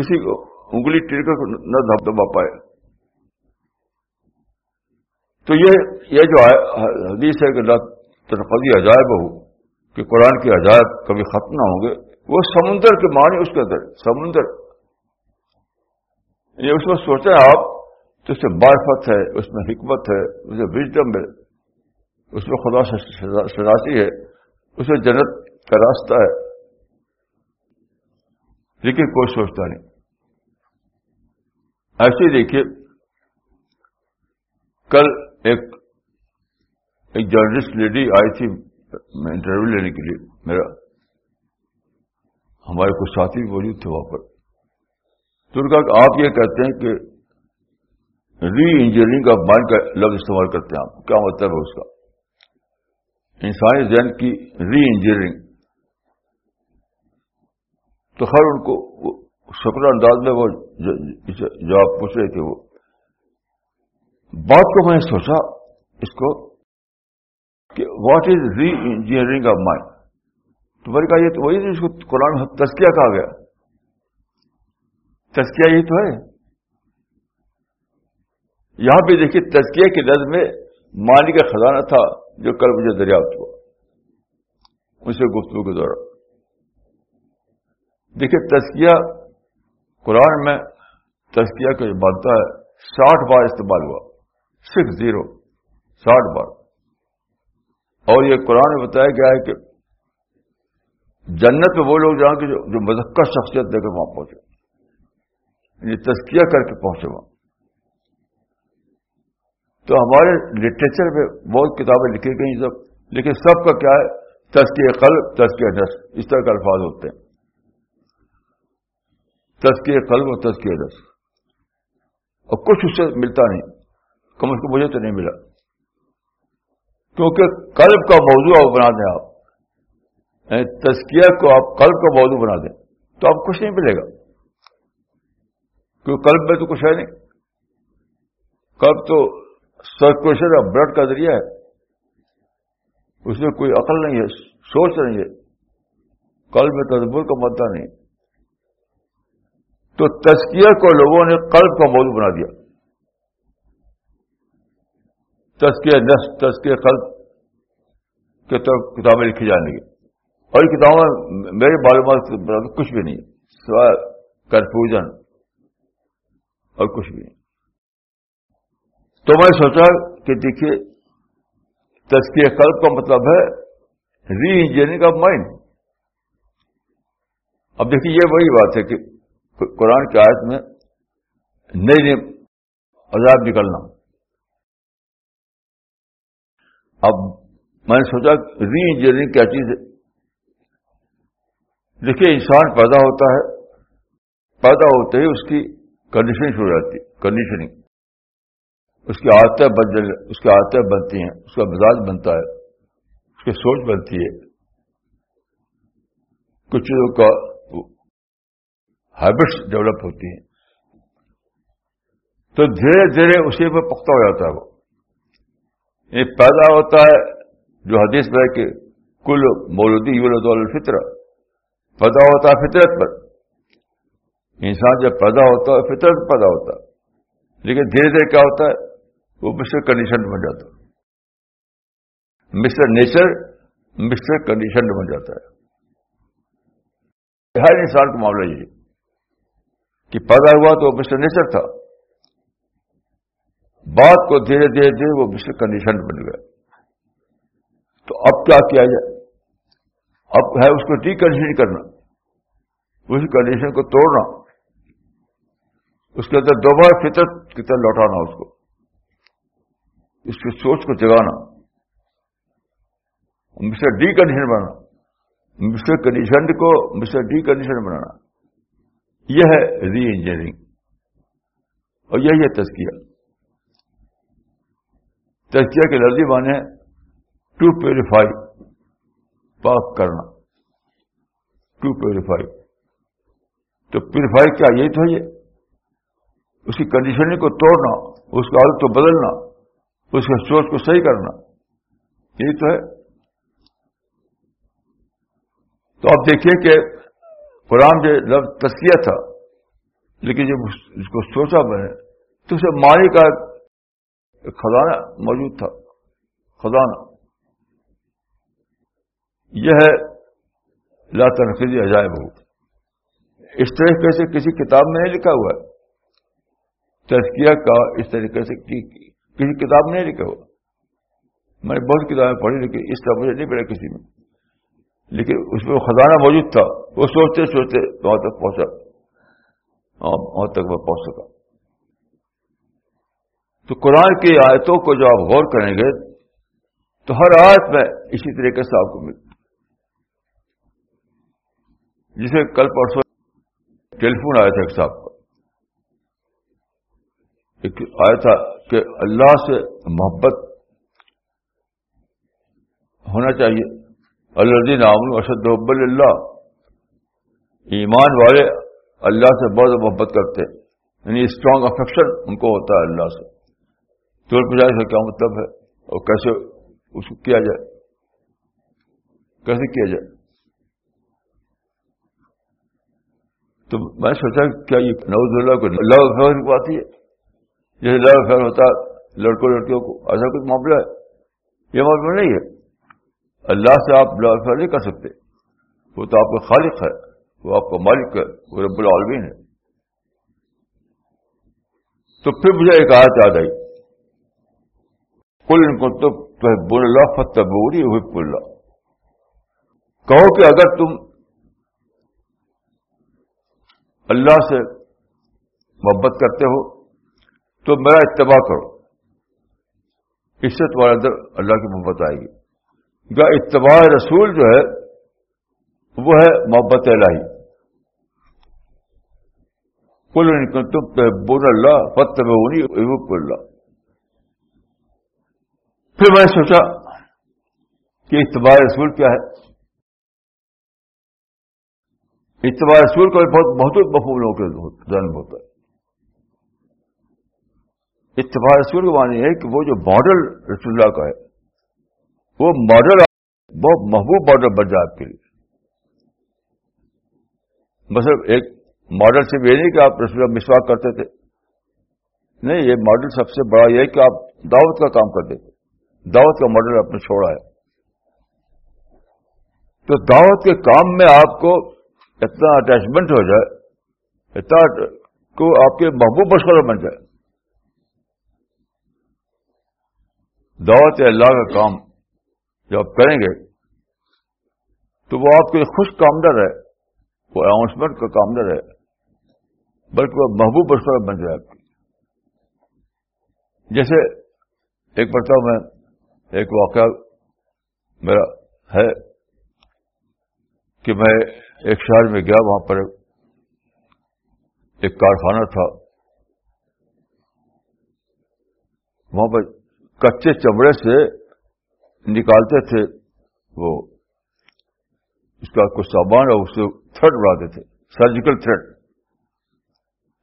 کسی کو انگلی ٹیڑ کر نہ دبا پائے تو یہ یہ جو حدیث ہے کہ اللہ عجائب عجائب کہ قرآن کی عجائب کبھی ختم نہ ہوں گے وہ سمندر کے معنی اس کے اندر سمندر یہ یعنی اس میں ہے آپ تو اس میں معرفت ہے اس میں حکمت ہے اس میں خدا شناسی ہے اس میں جنت کا راستہ ہے لیکن کوئی سوچتا نہیں ایسے دیکھیے کل ایک ایک جرنلسٹ لیڈی آئی تھی میں انٹرویو لینے کے لیے میرا ہمارے کچھ ساتھی بھی موجود تھے وہاں پر تو آپ یہ کہتے ہیں کہ ری انجینئرنگ آف مائنڈ کا لفظ استعمال کرتے ہیں آپ کیا مطلب ہے اس کا انسانی ذہن کی ری انجینئرنگ تو خیر ان کو شکر انداز میں وہ جواب پوچھ رہے تھے وہ بات کو میں نے سوچا اس کو کہ what is reengineering of mind تو میں نے کہا یہ تو وہی اس کو قرآن تسکیا کہا گیا تسکیا یہ تو ہے یہاں پہ دیکھیے تزکیا کے درد میں مانی کا خزانہ تھا جو کل مجھے دریافت ہوا اسے گفتگو کے دوران دیکھیے تسکیا قرآن میں تسکیا کو جو بانتا ہے ساٹھ بار استعمال ہوا سکس زیرو ساٹھ بار اور یہ قرآن میں بتایا گیا ہے کہ جنت میں وہ لوگ جہاں کے جو مذکر شخصیت دے کے وہاں پہنچے یعنی تسکیہ کر کے پہنچے وہاں تو ہمارے لٹریچر میں بہت کتابیں لکھی گئی سب لیکن سب کا کیا ہے تشکی قلب تس کے اس طرح کے الفاظ ہوتے ہیں تسکی قلب اور تس کے اور کچھ اس سے ملتا نہیں کم از کم مجھے تو نہیں ملا کیونکہ قلب کا موضوع آپ بنا دیں آپ یعنی تسکیت کو آپ قلب کا موضوع بنا دیں تو آپ کچھ نہیں ملے گا کیونکہ قلب میں تو کچھ ہے نہیں قلب تو سرکولیشن آف بلڈ کا ذریعہ ہے اس میں کوئی عقل نہیں ہے سوچ نہیں ہے قلب میں تدبر کا مدعا نہیں تو تسکیئر کو لوگوں نے قلب کا موضوع بنا دیا تسکے نس قلب کے طرف کتابیں لکھی جانے گی اور کتابوں میں میرے بال بالکل کچھ بھی نہیں کنفیوژن اور کچھ بھی نہیں تو میں سوچا کہ دیکھیے تسکے قلب کا مطلب ہے ری انجینئرنگ آف مائنڈ اب دیکھیے یہ وہی بات ہے کہ قرآن کی آیت میں نئی نئی عذاب نکلنا اب میں نے سوچا ری انجینئرنگ کیا چیز ہے دیکھیے انسان پیدا ہوتا ہے پیدا ہوتے ہی اس کی کنڈیشن ہو جاتی ہے کنڈیشننگ اس کی آتیں اس کی آتیں بنتی ہیں اس کا مزاج بنتا ہے اس کی سوچ بنتی ہے کچھ چیزوں کا ہیبٹس ڈیولپ ہوتی ہیں تو دھیرے دھیرے اسی پہ پختہ ہو جاتا ہے وہ یعنی پیدا ہوتا ہے جو حدیث میں کہ کل مولودی یولد الفطر پیدا ہوتا ہے فطرت پر انسان جب پیدا ہوتا ہے فطرت پیدا ہوتا ہے لیکن دھیرے دھیرے کیا ہوتا ہے وہ مسٹر کنڈیشن بن جاتا ہے مسٹر نیچر مسٹر کنڈیشن بن جاتا ہے ہر انسان کا معاملہ یہ کہ پیدا ہوا تو مسٹر نیچر تھا بات کو دھیرے دھیرے دھیرے وہ مسٹر کنڈیشن بن گئے تو اب کیا کیا جائے اب ہے اس کو ڈیکنڈیشن کرنا اس کنڈیشن کو توڑنا اس کے اندر دوبارہ فطرت کی طرح لوٹانا اس کو اس کی سوچ کو جگانا مسٹر ڈی کنڈیشن بنانا مسٹر کنڈیشن کو مسٹر ڈی کنڈیشن بنانا یہ ہے ری انجینئرنگ اور یہی ہے تزکیا تجزیہ کے لفظی بانے ٹو پیوریفائی پاک کرنا ٹو پیوریفائی تو پیوریفائی کیا یہی تو یہ اس کی کنڈیشننگ کو توڑنا اس کا عادت کو بدلنا اس کے سوچ کو صحیح کرنا یہی تو ہے تو آپ دیکھیے کہ قرآن جو لفظ تسلیہ تھا لیکن جب اس کو سوچا میں نے تو اسے مالی کا ایک خزانہ موجود تھا خزانہ یہ ہے لا تنخیزی عجائب ہو اس طریقے سے کسی کتاب میں نہیں لکھا ہوا ہے تزکیہ کا اس طریقے سے کسی کتاب میں نہیں لکھا ہوا میں نے بہت کتابیں پڑھی لیکن اس طرح مجھے نہیں پڑا کسی میں لیکن اس میں خزانہ موجود تھا وہ سوچتے سوچتے وہاں تک پہنچا ہاں، وہاں تک میں پہنچ سکا تو قرآن کی آیتوں کو جو آپ غور کریں گے تو ہر آیت میں اسی طریقے سے آپ کو ملتی جسے کل پرسوں ٹیلی فون آیا تھا ایک صاحب کا ایک آیا تھا کہ اللہ سے محبت ہونا چاہیے اللہ دین عام محب اللہ ایمان والے اللہ سے بہت محبت کرتے یعنی اسٹرانگ افیکشن ان کو ہوتا ہے اللہ سے توڑ پذا کا کیا مطلب ہے اور کیسے اس کو کیا جائے کیسے کیا جائے تو میں سوچا کیا یہ نوز کو لو افیئر کو آتی ہے جیسے لو افیئر ہوتا لڑکوں لڑکیوں کو ایسا کچھ معاملہ ہے یہ معاملہ نہیں ہے اللہ سے آپ لو افیئر نہیں کر سکتے وہ تو آپ کا خالق ہے وہ آپ کا مالک ہے وہ رب العالمین ہے تو پھر مجھے ایک آیت یاد آئی کل ان کو تو بول اللہ فتبوری حب اللہ کہو کہ اگر تم اللہ سے محبت کرتے ہو تو میرا اتباع کرو اس سے تمہارے اندر اللہ کی محبت آئے گی اتباع رسول جو ہے وہ ہے محبت اللہ کل تم بول اللہ فتبونی بہی اللہ پھر میں سوچا کہ اتباع رسول کیا ہے اتباع رسول کا بہت بہت بہو لوگوں کے جنم ہوتا ہے اتباع رسول کا معنی ہے کہ وہ جو ماڈل رسول اللہ کا ہے وہ ماڈل بہت محبوب ماڈل بن جائے آپ کے لیے مطلب ایک ماڈل صرف یہ نہیں کہ آپ رسول مسواک کرتے تھے نہیں یہ ماڈل سب سے بڑا یہ ہے کہ آپ دعوت کا کام کر دیتے دعوت کا ماڈل آپ نے چھوڑا ہے تو دعوت کے کام میں آپ کو اتنا اٹیچمنٹ ہو جائے اتنا کو آپ کے محبوب مشورہ بن جائے دعوت اللہ کا کام جو آپ کریں گے تو وہ آپ کے خوش کامدر ہے وہ اناؤنسمنٹ کا کام ہے بلکہ وہ محبوب مشورہ بن جائے آپ کی جیسے ایک مرتبہ میں ایک واقعہ میرا ہے کہ میں ایک شہر میں گیا وہاں پر ایک کارخانہ تھا وہاں پر کچے چمڑے سے نکالتے تھے وہ اس کا کچھ سامان اور اس سے تھریڈ اڑاتے تھے سرجیکل تھریڈ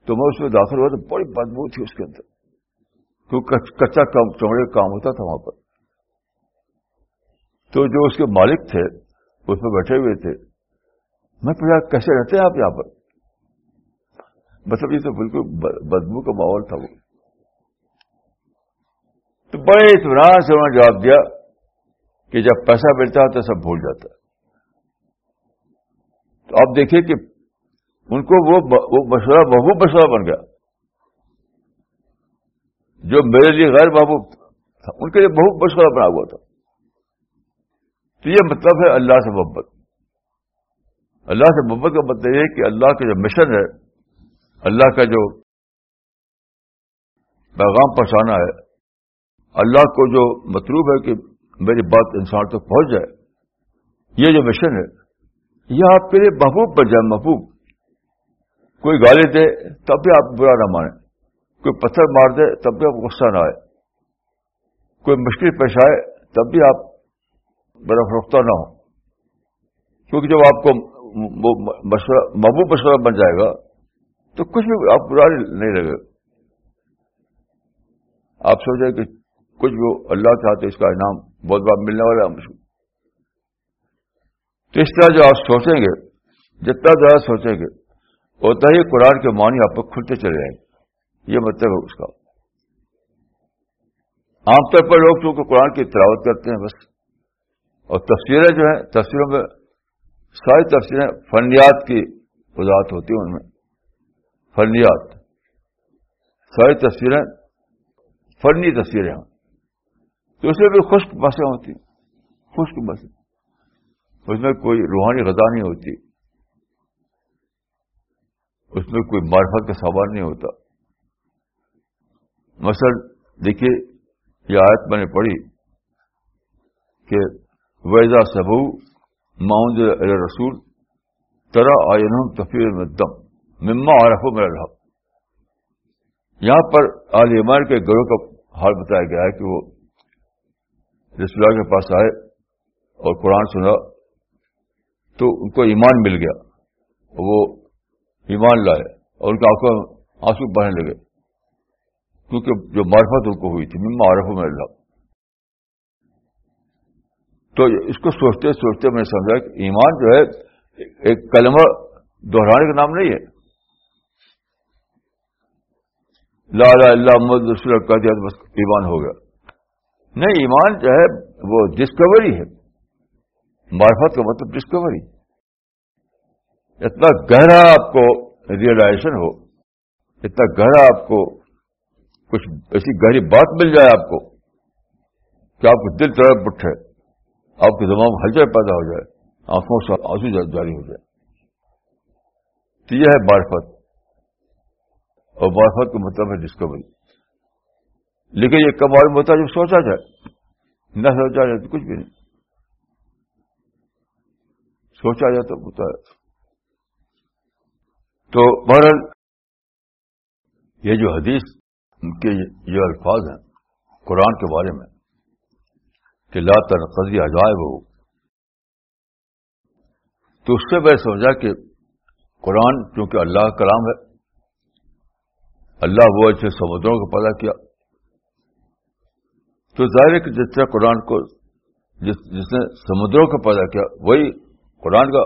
تو میں اس میں داخل ہوا تو بڑی بدبو تھی اس کے اندر کیونکہ کچا چمڑے کا کام ہوتا تھا وہاں پر تو جو اس کے مالک تھے اس پہ بیٹھے ہوئے تھے میں پوچھا کیسے رہتے ہیں آپ یہاں پر مطلب یہ تو بالکل بدبو کا ماحول تھا وہ تو بڑے اطمینان سے انہوں نے جواب دیا کہ جب پیسہ ملتا ہے تو سب بھول جاتا ہے تو آپ دیکھیے کہ ان کو وہ مشورہ محبوب مشورہ بن گیا جو میرے لیے غیر محبوب تھا ان کے لیے بہت مشورہ بنا ہوا تھا تو یہ مطلب ہے اللہ سے محبت اللہ سے محبت کا مطلب یہ کہ اللہ کا جو مشن ہے اللہ کا جو پیغام پہنچانا ہے اللہ کو جو مطلوب ہے کہ میری بات انسان تک پہنچ جائے یہ جو مشن ہے یہ آپ کے لیے محبوب بن جائے محبوب کوئی گالی دے تب بھی آپ برا نہ مانیں کوئی پتھر مار دے تب بھی آپ غصہ نہ آئے کوئی مشکل پیش آئے تب بھی آپ برف فروختہ نہ ہو کیونکہ جب آپ کو محبوب مشورہ بن جائے گا تو کچھ بھی آپ برا نہیں لگے آپ سوچیں کہ کچھ وہ اللہ چاہتے اس کا انعام بہت بار ملنے والا ہے تو اس طرح جو آپ سوچیں گے جتنا زیادہ سوچیں گے ہوتا ہی قرآن کے معنی آپ کو کھلتے چلے جائیں گے یہ مطلب ہے اس کا عام طور پر لوگ کیونکہ قرآن کی تلاوت کرتے ہیں بس اور تصویریں جو ہیں تصویروں میں ساری تصویریں فنیات کی وضاحت ہوتی ہیں ان میں فنیات ساری تصویریں فنی تصویریں اس میں بھی خشک بسیں ہوتی خشک بسیں اس میں کوئی روحانی غذا نہیں ہوتی اس میں کوئی معرفت کا سامان نہیں ہوتا مثلا دیکھیے یہ آیت میں نے پڑھی کہ ویزا سب ماؤن رسول ترا آئین تفیر مدم مما عرف میرا الحب یہاں پر آج عمار کے گروہ کا حال بتایا گیا ہے کہ وہ رسول کے پاس آئے اور قرآن سنا تو ان کو ایمان مل گیا وہ ایمان لائے اور ان کے آنکھوں آنسو بہنے لگے کیونکہ جو معرفت ان کو ہوئی تھی مما عرف میں اللہ تو اس کو سوچتے سوچتے میں سمجھا کہ ایمان جو ہے ایک کلمہ دہرانے کا نام نہیں ہے لا لا اللہ محمد کر دیا ایمان ہو گیا نہیں ایمان جو ہے وہ ڈسکوری ہے معرفت کا مطلب ڈسکوری اتنا گہرا آپ کو ریئلائزیشن ہو اتنا گہرا آپ کو کچھ ایسی گہری بات مل جائے آپ کو کہ آپ کو دل طرح اٹھے آپ کے دماغ میں ہلچل پیدا ہو جائے آنکھوں سے آنسو جاری ہو جائے تو یہ ہے بارفت اور بارفت کا مطلب ہے ڈسکوری لیکن یہ کب معلوم ہوتا ہے جب سوچا جائے نہ سوچا جائے تو کچھ بھی نہیں سوچا جائے تو ہوتا ہے تو بہرحال یہ جو حدیث کے جو الفاظ ہیں قرآن کے بارے میں کہ لا تنقضی عجائب ہو تو اس سے میں سمجھا کہ قرآن کیونکہ اللہ کا کلام ہے اللہ وہ اچھے سمندروں کو پیدا کیا تو ظاہر ہے جس طرح قرآن کو جس جس نے سمندروں کو پیدا کیا وہی قرآن کا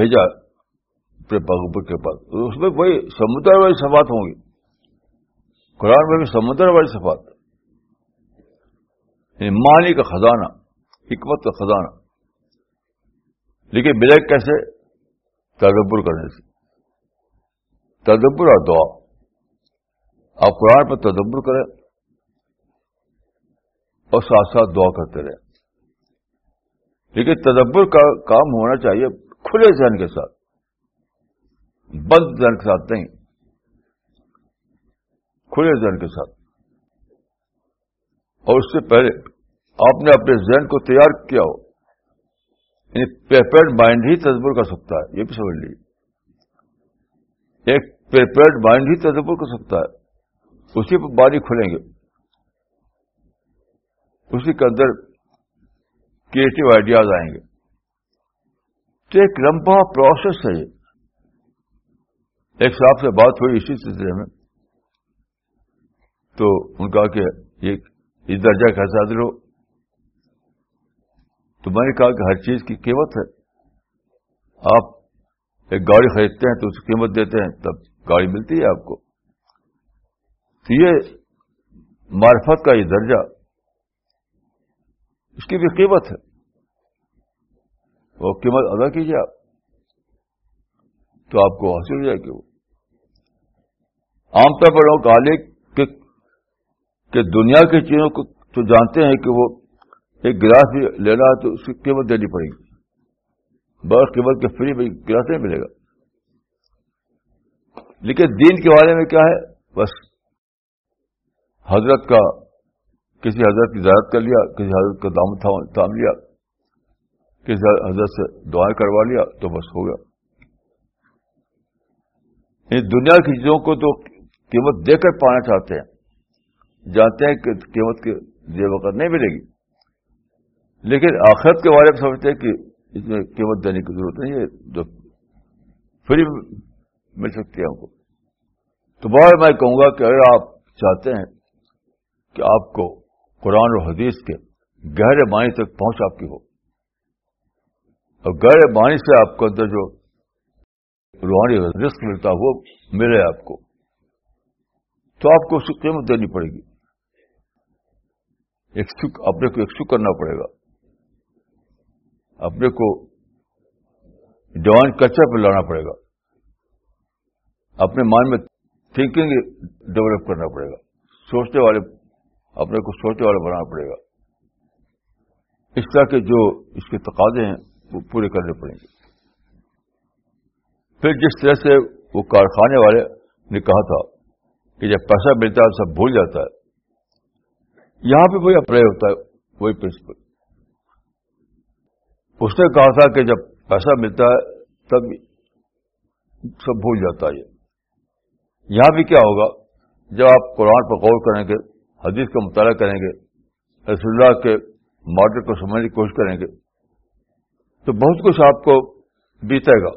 بھیجا اپنے بغبر کے پاس اس میں وہی سمندر والی سفات ہوں گی قرآن میں بھی سمندر والی سفات یعنی مانی کا خزانہ حکمت کا خزانہ لیکن بلیک کیسے تدبر کرنے سے تدبر اور دعا آپ قرآن پر تدبر کریں اور ساتھ ساتھ دعا کرتے رہے لیکن تدبر کا کام ہونا چاہیے کھلے ذہن کے ساتھ بند ذہن کے ساتھ نہیں کھلے ذہن کے ساتھ اور اس سے پہلے آپ نے اپنے ذہن کو تیار کیا ہو یعنی مائنڈ ہی کر سکتا ہے یہ بھی سمجھ لیجیے ایک پیپرڈ مائنڈ ہی تجبر کر سکتا ہے اسی پر باری کھلیں گے اسی کے اندر کریٹو آئیڈیاز آئیں گے تو ایک لمبا پروسیس ہے یہ ایک صاحب سے بات ہوئی اسی سلسلے میں تو ان کا کہ یہ اس درجہ کا ساتھ لو تو میں نے کہا کہ ہر چیز کی قیمت ہے آپ ایک گاڑی خریدتے ہیں تو اس کی قیمت دیتے ہیں تب گاڑی ملتی ہے آپ کو تو یہ معرفت کا یہ درجہ اس کی بھی قیمت ہے وہ قیمت ادا کیجیے آپ تو آپ کو حاصل ہو جائے گی وہ عام طور پر لوگ آنے کے کہ دنیا کی چیزوں کو تو جانتے ہیں کہ وہ ایک گلاس بھی لینا ہے تو اس کی قیمت دینی پڑے گی بس قیمت کے فری میں گلاس نہیں ملے گا لیکن دین کے بارے میں کیا ہے بس حضرت کا کسی حضرت کی زیادت کر لیا کسی حضرت کا دام تھام لیا کسی حضرت سے دعائیں کروا لیا تو بس ہو گیا یعنی دنیا کی چیزوں کو تو قیمت دے کر پانا چاہتے ہیں جانتے ہیں کہ قیمت کے دی وقت نہیں ملے گی لیکن آخرت کے بارے میں سمجھتے ہیں کہ اس میں قیمت دینے کی ضرورت نہیں ہے جو فری مل سکتی ہے ہم کو تو بہت میں کہوں گا کہ اگر آپ چاہتے ہیں کہ آپ کو قرآن و حدیث کے گہرے معنی تک پہنچ آپ کی ہو اور گہرے معنی سے آپ کو اندر جو روحانی رسک ملتا ہو ملے آپ کو تو آپ کو اس کی قیمت دینی پڑے گی اپنے کو اکچ کرنا پڑے گا اپنے کو ڈیوائن کلچر پہ لانا پڑے گا اپنے مان میں تھنکنگ ڈیولپ کرنا پڑے گا سوچنے والے اپنے کو سوچنے والا بنانا پڑے گا اس طرح کے جو اس کے تقاضے ہیں وہ پورے کرنے پڑیں گے پھر جس طرح سے وہ کارخانے والے نے کہا تھا کہ جب پیسہ ملتا ہے سب بھول جاتا ہے یہاں پہ وہی اپلائی ہوتا ہے وہی پرنسپل اس نے کہا تھا کہ جب پیسہ ملتا ہے تب سب بھول جاتا ہے یہاں بھی کیا ہوگا جب آپ قرآن پر غور کریں گے حدیث کا مطالعہ کریں گے رسول اللہ کے ماڈل کو سمجھنے کی کوشش کریں گے تو بہت کچھ آپ کو بیتے گا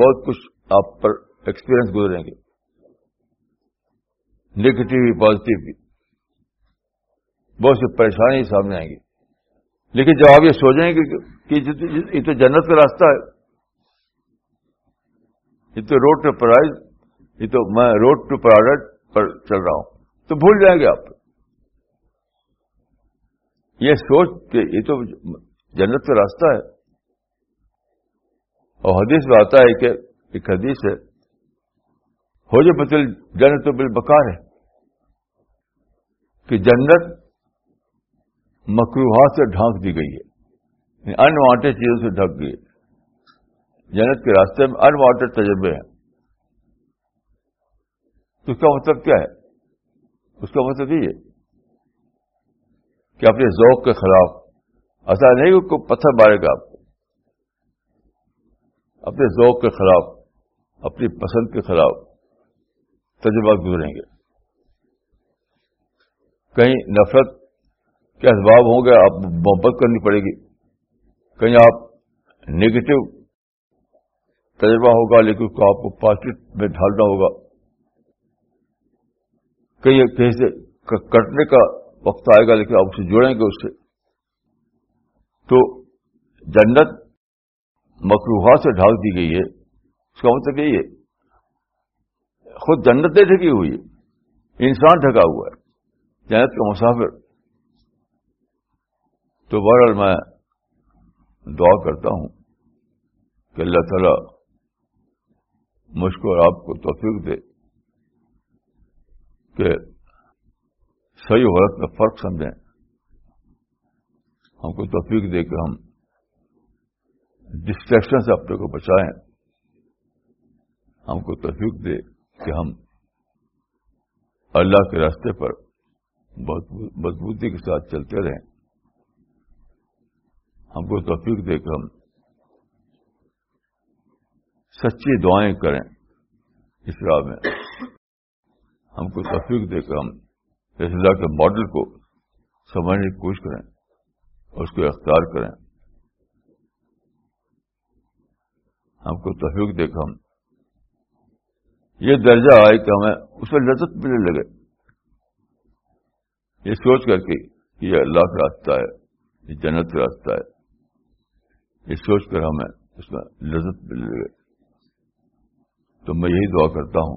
بہت کچھ آپ پر ایکسپیرئنس گزریں گے نگیٹو بھی پازیٹو بھی بہت سی پریشانی سامنے آئیں گی لیکن جب آپ یہ سوچیں گے کہ یہ تو جنت کا راستہ ہے یہ تو روڈ ٹو پرائز یہ تو میں روڈ ٹو پراڈکٹ پر چل رہا ہوں تو بھول جائیں گے آپ یہ سوچ کہ یہ تو جنت کا راستہ ہے اور حدیث میں آتا ہے کہ ایک حدیث ہے ہو بتل جنت بال بکار ہے کہ جنت مکرو سے ڈھانک دی گئی ہے انوانٹیڈ یعنی چیزوں سے ڈھک گئی ہے جنت کے راستے میں انوانٹیڈ تجربے ہیں تو اس کا مطلب کیا ہے اس کا مطلب یہ کہ اپنے ذوق کے خلاف ایسا نہیں کوئی پتھر مارے گا آپ کو اپنے ذوق کے خلاف اپنی پسند کے خلاف تجربہ گزریں گے کہیں نفرت کے اسباب ہوں گے آپ محبت کرنی پڑے گی کہیں آپ نگیٹو تجربہ ہوگا لیکن اس کو آپ کو پازیٹو میں ڈھالنا ہوگا کہیں کہیں سے کٹنے کا وقت آئے گا لیکن آپ اسے جوڑیں گے اس سے تو جنت مکروہ سے ڈھال دی گئی ہے اس کا مطلب یہی یہ خود جنتیں ڈھکی ہوئی ہے انسان ڈھکا ہوا ہے جنت کا مسافر تو بہرحال میں دعا کرتا ہوں کہ اللہ تعالی مشکو اور آپ کو توفیق دے کہ صحیح عورت کا فرق سمجھیں ہم کو توفیق دے کہ ہم ڈسٹریکشن سے اپنے کو بچائیں ہم کو توفیق دے کہ ہم اللہ کے راستے پر مضبوطی کے ساتھ چلتے رہیں ہم کو دے دیکھ ہم سچی دعائیں کریں راہ میں ہم کو توفیق دے کر ہم اللہ کے ماڈل کو سمجھنے کی کوشش کریں اور اس کو اختیار کریں ہم کو توفیق دے کر ہم یہ درجہ آئے کہ ہمیں اس میں لذت ملنے لگے یہ سوچ کر کے یہ اللہ کا راستہ ہے یہ جنت کا راستہ ہے یہ سوچ کر ہمیں اس میں لذت مل رہی تو میں یہی دعا کرتا ہوں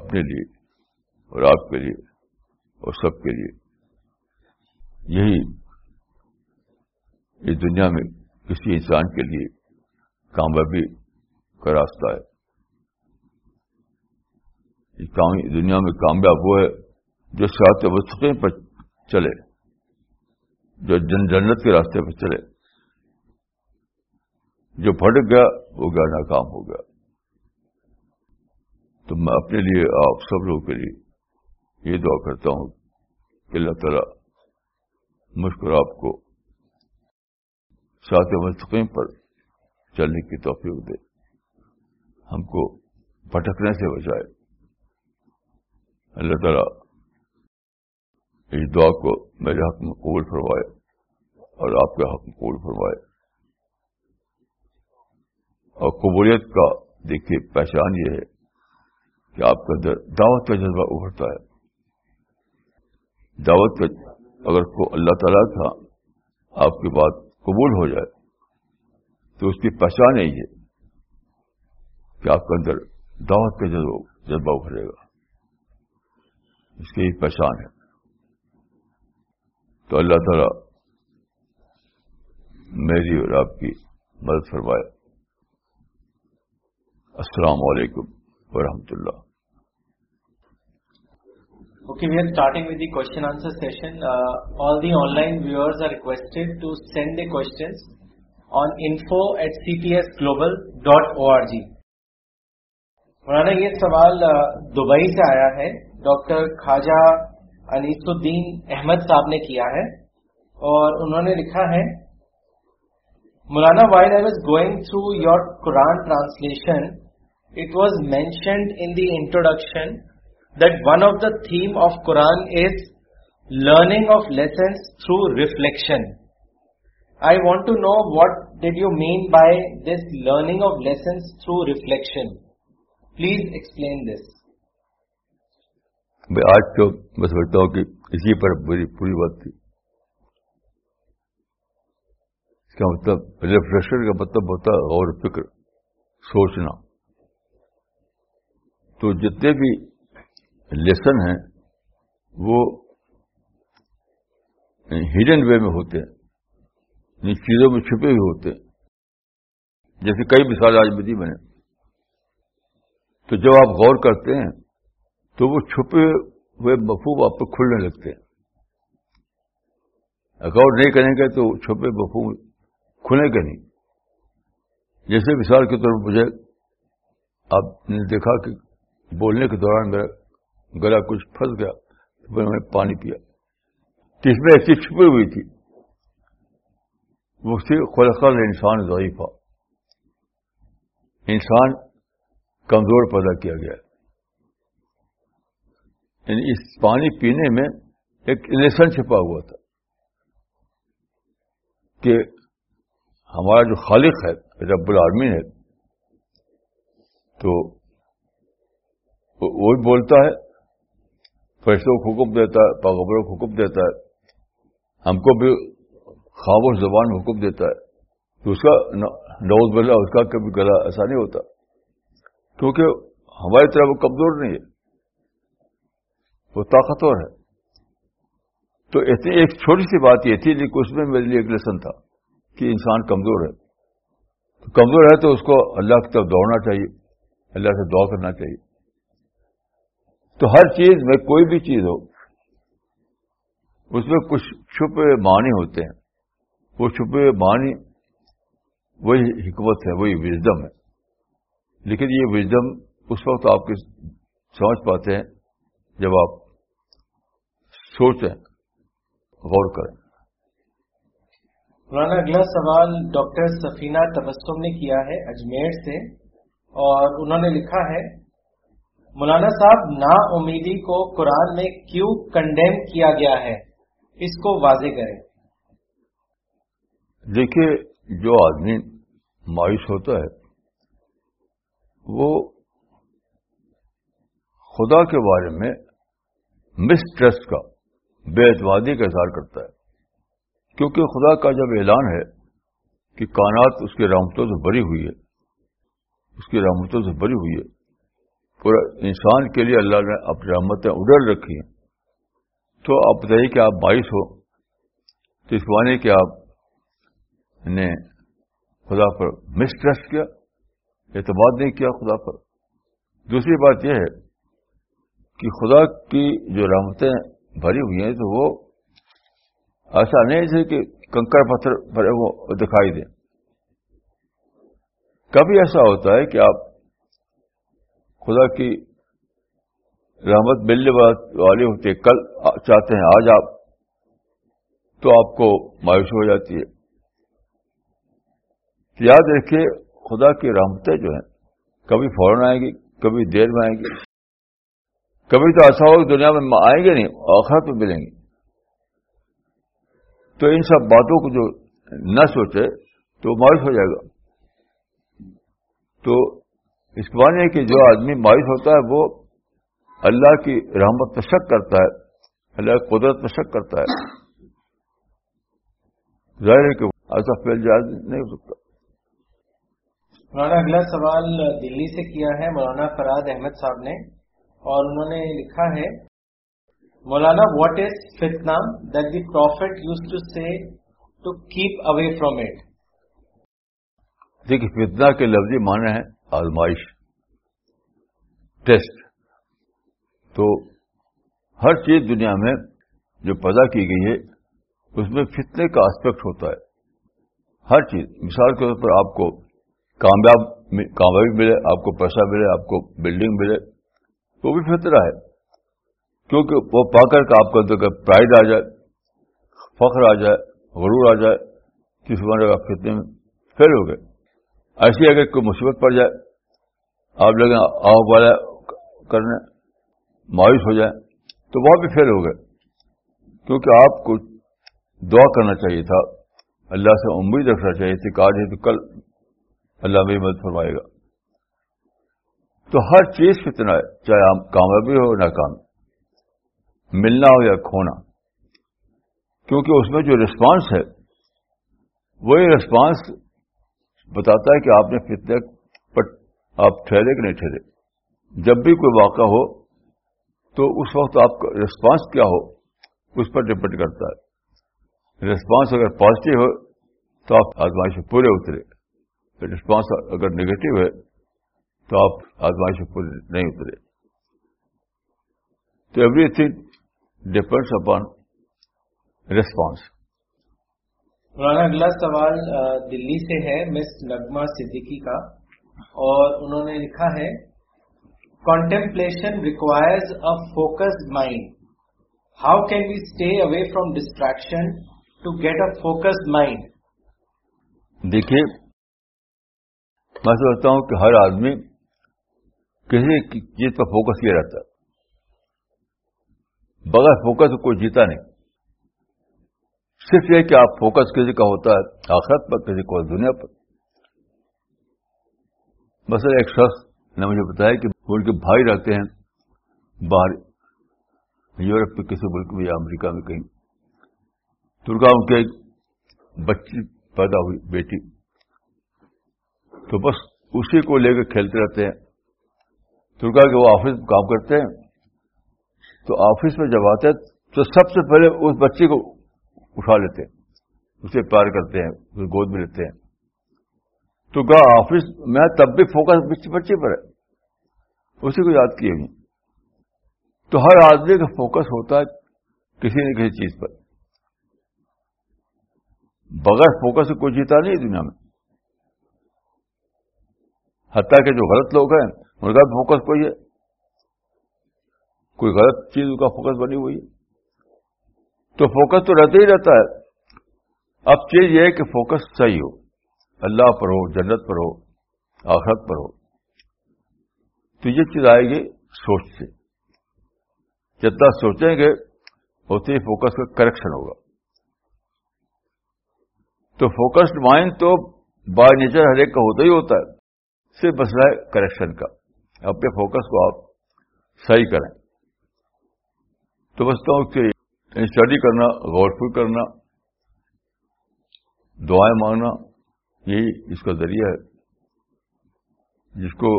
اپنے لیے اور آپ کے لیے اور سب کے لیے یہی اس دنیا میں کسی انسان کے لیے کامیابی کا راستہ ہے دنیا میں کامیاب وہ ہے جو سات ساتھیں پر چلے جو جن جنت کے راستے پر چلے جو پھٹک گیا وہ گیا ناکام ہو گیا تو میں اپنے لیے آپ سب لوگوں کے لیے یہ دعا کرتا ہوں کہ اللہ تعالیٰ آپ کو سات مستقیم پر چلنے کی توفیق دے ہم کو بھٹکنے سے بچائے اللہ تعالی اس دعا کو میرے حق میں قبول فرمائے اور آپ کے حق میں قبول فرمائے اور قبولیت کا دیکھیے پہچان یہ ہے کہ آپ کے اندر دعوت کا جذبہ ابھرتا ہے دعوت کا اگر کو اللہ تعالیٰ کا آپ کی بات قبول ہو جائے تو اس کی پہچان یہی ہے کہ آپ کے اندر دعوت کا جذبہ ابھرے گا اس کی پہچان ہے تو اللہ تعالیٰ میری اور آپ کی مدد فرمائے السلام علیکم ورحمۃ اللہ okay uh, viewers starting with the send their to send info at جی مولانا یہ سوال دبئی سے آیا ہے ڈاکٹر خواجہ انیس الدین احمد صاحب نے کیا ہے اور انہوں نے لکھا ہے Maulana while I was going through your Quran translation it was mentioned in addition that one of the theme of Quranic of lessons through reflection I want to know what did you mean by this learning of lessons through reflection please explain this آج تو میں سمجھتا ہوں کہ اسی پر بری بات تھی کیا مطلب ریفریشن کا مطلب ہوتا اور فکر سوچنا تو جتنے بھی لیسن ہیں وہ ہڈن وے میں ہوتے ہیں یعنی چیزوں میں چھپے ہوئے ہوتے ہیں جیسے کئی مثال آج میں نے تو جب آپ غور کرتے ہیں تو وہ چھپے ہوئے بفوب آپ کو کھلنے لگتے ہیں غور نہیں کریں گے تو چھپے بفو کھلیں گے نہیں جیسے مثال کے طور پر مجھے آپ نے دیکھا کہ بولنے کے دوران میرا گلا کچھ پھنس گیا تو میں نے پانی پیا اس میں ایسی چھپی ہوئی تھی وہ خلقل انسان ضعیفہ انسان کمزور پیدا کیا گیا یعنی اس پانی پینے میں ایک انسن چھپا ہوا تھا کہ ہمارا جو خالق ہے رب العالمین ہے تو وہ بھی بولتا ہے فیصلوں کو حکم دیتا ہے پاغبروں کو حکم دیتا ہے ہم کو بھی خواب و زبان حکم دیتا ہے تو اس کا نوز بلا اس کا کبھی گلا ایسا نہیں ہوتا کیونکہ ہماری طرح وہ کمزور نہیں ہے وہ طاقتور ہے تو اتنی ایک چھوٹی سی بات یہ تھی لیکن اس میں میرے لیے ایک لیسن تھا کہ انسان کمزور ہے تو کمزور ہے تو اس کو اللہ کی طرف دوڑنا چاہیے اللہ سے دعا کرنا چاہیے تو ہر چیز میں کوئی بھی چیز ہو اس میں کچھ چھپے معنی ہوتے ہیں وہ چھپے معنی وہی حکمت ہے وہی وزڈم ہے لیکن یہ وزڈم اس وقت آپ کے سمجھ پاتے ہیں جب آپ سوچیں غور کریں پرانا اگلا سوال ڈاکٹر سفینہ تبسم نے کیا ہے اجمیر سے اور انہوں نے لکھا ہے مولانا صاحب نا امیدی کو قرآن میں کیوں کنڈیم کیا گیا ہے اس کو واضح کرے دیکھیے جو آدمی مایوس ہوتا ہے وہ خدا کے بارے میں مسٹرسٹ کا بے اعتبادی کا اظہار کرتا ہے کیونکہ خدا کا جب اعلان ہے کہ کانات اس کی رامتوں سے بری ہوئی ہے اس کی رامتوں سے بری ہوئی ہے پورا انسان کے لیے اللہ نے اپنی رحمتیں اڈر رکھی تو آپ بتائیے کہ آپ باعث ہو تو اس معنی کہ آپ نے خدا پر مسٹرسٹ کیا اعتماد نہیں کیا خدا پر دوسری بات یہ ہے کہ خدا کی جو رحمتیں بھری ہوئی ہیں تو وہ ایسا نہیں ہے کہ کنکر پتھر پر وہ دکھائی دیں کبھی ایسا ہوتا ہے کہ آپ خدا کی رحمت ملنے والے ہوتے کل چاہتے ہیں آج آپ تو آپ کو مایوس ہو جاتی ہے یاد رکھیے خدا کی رحمتیں جو ہیں کبھی فوراً آئیں گی کبھی دیر میں آئیں گی کبھی تو ایسا ہوگا دنیا میں آئیں گے نہیں آخرت میں ملیں گی تو ان سب باتوں کو جو نہ سوچے تو مایوس ہو جائے گا تو اس کے ہے کہ جو آدمی مایوس ہوتا ہے وہ اللہ کی رحمت میں شک کرتا ہے اللہ کی قدرت میں شک کرتا ہے ظاہر ہے کہ ایسا فیل جائز نہیں ہو سکتا مولانا اگلا سوال دلی سے کیا ہے مولانا فراد احمد صاحب نے اور انہوں نے لکھا ہے مولانا واٹ از فتنا that the prophet used to see to keep away from it دیکھیے فتنا کے لفظی معنی ہیں آزمائش ٹیسٹ تو ہر چیز دنیا میں جو پیدا کی گئی ہے اس میں فتنے کا آسپیکٹ ہوتا ہے ہر چیز مثال کے طور پر آپ کو کامیاب کامیابی ملے آپ کو پیسہ ملے آپ کو بلڈنگ ملے تو بھی فطرہ ہے کیونکہ وہ پا کر کے آپ اندر کا پرائڈ آ جائے فخر آ جائے غرور آ جائے کسی بار آپ فتنے میں فیل ہو گئے ایسی اگر کوئی مصیبت پڑ جائے آپ لگیں مایوس ہو جائیں تو وہ بھی فیل ہو گئے کیونکہ آپ کو دعا کرنا چاہیے تھا اللہ سے امید رکھنا چاہیے تھی کہ کل اللہ میری مدد فرمائے گا تو ہر چیز کتنا ہے چاہے آپ کامیابی ہو ناکام ملنا ہو یا کھونا کیونکہ اس میں جو ریسپانس ہے وہی ریسپانس بتاتا ہے کہ آپ نے فتنے پر آپ ٹھہرے کہ نہیں ٹھہرے جب بھی کوئی واقعہ ہو تو اس وقت آپ کا ریسپانس کیا ہو اس پر ڈپینڈ کرتا ہے ریسپانس اگر پازیٹو ہو تو آپ آزمائش سے پورے اترے ریسپانس اگر نگیٹو ہے تو آپ آزمائش سے پورے نہیں اترے تو everything depends upon response Maulana اگلا سوال دلی سے ہے مس نگما صدیقی کا اور انہوں نے لکھا ہے contemplation requires a focus mind how can you stay away from distraction to get a focus mind دیکھیے میں سمجھتا ہوں کہ ہر آدمی کسی چیز پر فوکس کیا رہتا ہے بغیر فوکس کوئی جیتا نہیں صرف یہ کہ آپ فوکس کسی کا ہوتا ہے آخرت پر کسی کو دنیا پر بس ایک شخص نے مجھے بتایا کہ کے بھائی رہتے ہیں باہر یورپ کے کسی ملک میں یا امریکہ میں کہیں تو ان کے بچی پیدا ہوئی بیٹی تو بس اسی کو لے کے کھیلتے رہتے ہیں ترگا کے وہ آفس میں کام کرتے ہیں تو آفس میں جب آتے ہیں تو سب سے پہلے اس بچے کو اٹھا لیتے ہیں اسے پیار کرتے ہیں اسے گود میں لیتے ہیں تو کہا آفس میں تب بھی فوکس بچی پر ہے اسی کو یاد کیے ہوئی تو ہر آدمی کا فوکس ہوتا ہے کسی نہ کسی چیز پر بغیر فوکس کوئی جیتا نہیں دنیا میں حتیٰ کہ جو غلط لوگ ہیں ان کا بھی فوکس کوئی ہے کوئی غلط چیز ان کا فوکس بنی ہوئی ہے تو فوکس تو رہتا ہی رہتا ہے اب چیز یہ ہے کہ فوکس صحیح ہو اللہ پر ہو جنت پر ہو آخرت پر ہو تو یہ چیز آئے گی سوچ سے جتنا سوچیں گے اتنی فوکس کا کریکشن ہوگا تو فوکسڈ مائنڈ تو بائی نیچر ہر ایک کا ہوتا ہی ہوتا ہے صرف مسئلہ ہے کریکشن کا اپنے فوکس کو آپ صحیح کریں تو بچتا ہوں کہ اسٹڈی کرنا غور فل کرنا دعائیں مانگنا یہی اس کا ذریعہ ہے جس کو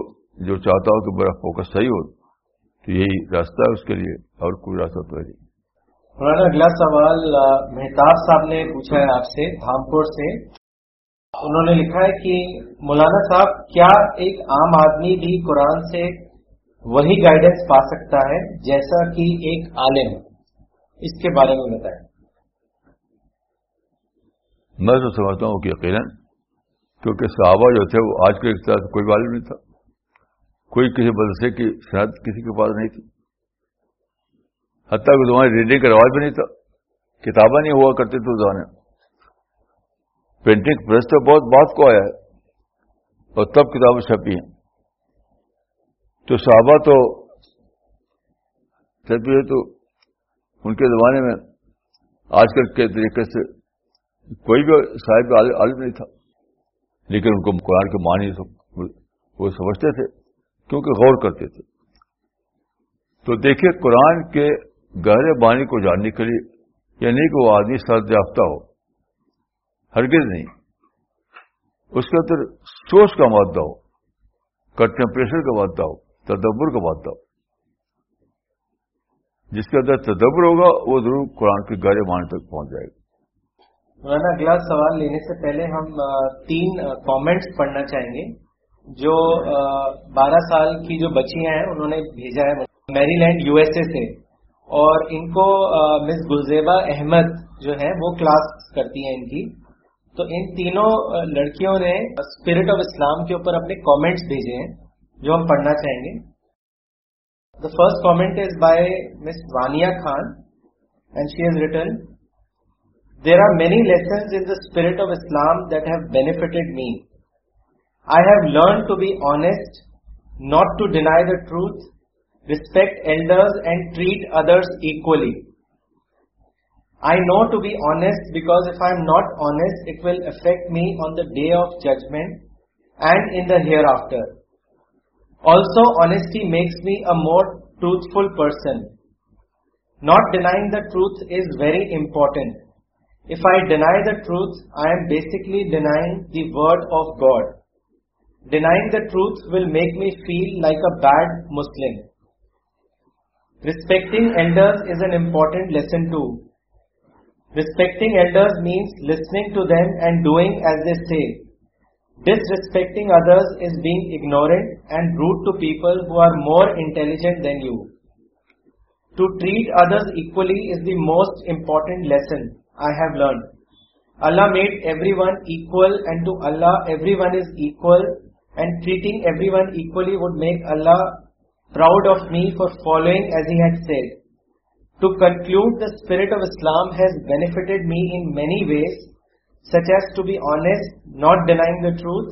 جو چاہتا ہو کہ بڑا فوکس صحیح ہو تو یہی راستہ ہے اس کے لیے اور کوئی راستہ نہیں مولانا اگلا سوال مہتاب صاحب نے پوچھا ہے آپ سے دھامپور سے انہوں نے لکھا ہے کہ مولانا صاحب کیا ایک عام آدمی بھی قرآن سے وہی گائیڈنس پا سکتا ہے جیسا کہ ایک عالم اس کے بارے میں بتائیں میں تو سمجھتا ہوں کہ یقیناً کیونکہ صحابہ جو تھے وہ آج کے کوئی معلوم نہیں تھا کوئی کسی مدرسے کی صنعت کسی کے پاس نہیں تھی حتیٰ کہ تمہاری ریڈنگ کا رواج بھی نہیں تھا کتابیں نہیں ہوا کرتے زمانے پینٹنگ پریس تو بہت بات کو آیا ہے اور تب کتابیں چھپی ہیں تو صحابہ تو چھپی ہے تو ان کے زمانے میں آج کل کے طریقے سے کوئی بھی صاحب عالم نہیں تھا لیکن ان کو قرآن کے معنی وہ سمجھتے تھے کیونکہ غور کرتے تھے تو دیکھیں قرآن کے گہرے معنی کو جاننے کے لیے یا یعنی نہیں کہ وہ آدمی سرد یافتہ ہو ہرگز نہیں اس کے اندر سوچ کا مادہ ہو کنٹمپریشن کا مادہ ہو تدبر کا مادہ ہو جس کے اندر تدبر ہوگا وہ ضرور قرآن معنی تک پہنچ جائے گا مولانا اگلا سوال لینے سے پہلے ہم تین کامنٹس پڑھنا چاہیں گے جو بارہ سال کی جو بچیاں ہیں انہوں نے بھیجا ہے میری Maryland S S A اور ان کو مس گلزیبا احمد جو ہے وہ کلاس کرتی ہیں ان کی تو ان تینوں لڑکیوں نے اسپرٹ آف اسلام کے اوپر اپنے کامنٹس بھیجے ہیں جو ہم پڑھنا چاہیں گے The first comment is by Ms. Vania Khan, and she has written, "There are many lessons in the spirit of Islam that have benefited me. I have learned to be honest, not to deny the truth, respect elders and treat others equally. I know to be honest because if I am not honest, it will affect me on the day of judgment and in the hereafter. Also, honesty makes me a more truthful person. Not denying the truth is very important. If I deny the truth, I am basically denying the word of God. Denying the truth will make me feel like a bad Muslim. Respecting elders is an important lesson too. Respecting elders means listening to them and doing as they say. Disrespecting others is being ignorant and rude to people who are more intelligent than you. To treat others equally is the most important lesson I have learned. Allah made everyone equal, and to Allah everyone is equal, and treating everyone equally would make Allah proud of me for following as He had said. To conclude, the spirit of Islam has benefited me in many ways such as to be honest, not denying the truth,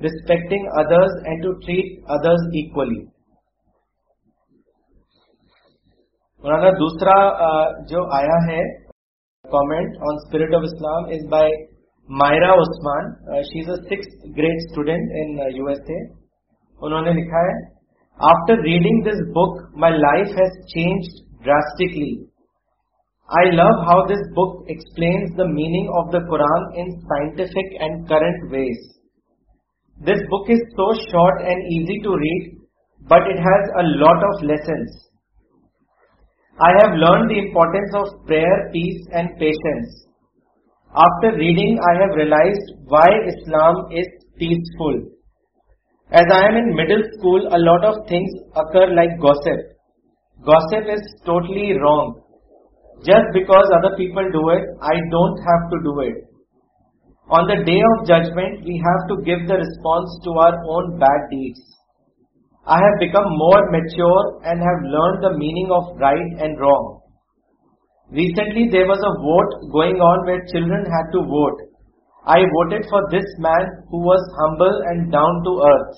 respecting others and to treat others equally. مولانا دوسرا جو آیا ہے comment on spirit of Islam is by Maira Usman she is a six grade student in U S A انہوں نے لکھا ہے after reading this book my life has change drastically I love how this book explains the meaning of the Quran in scientific and current ways. This book is so short and easy to read, but it has a lot of lessons. I have learned the importance of prayer, peace and patience. After reading, I have realized why Islam is peaceful. As I am in middle school, a lot of things occur like gossip. Gossip is totally wrong. Just because other people do it, I don't have to do it. On the day of judgment, we have to give the response to our own bad deeds. I have become more mature and have learned the meaning of right and wrong. Recently, there was a vote going on where children had to vote. I voted for this man who was humble and down to earth.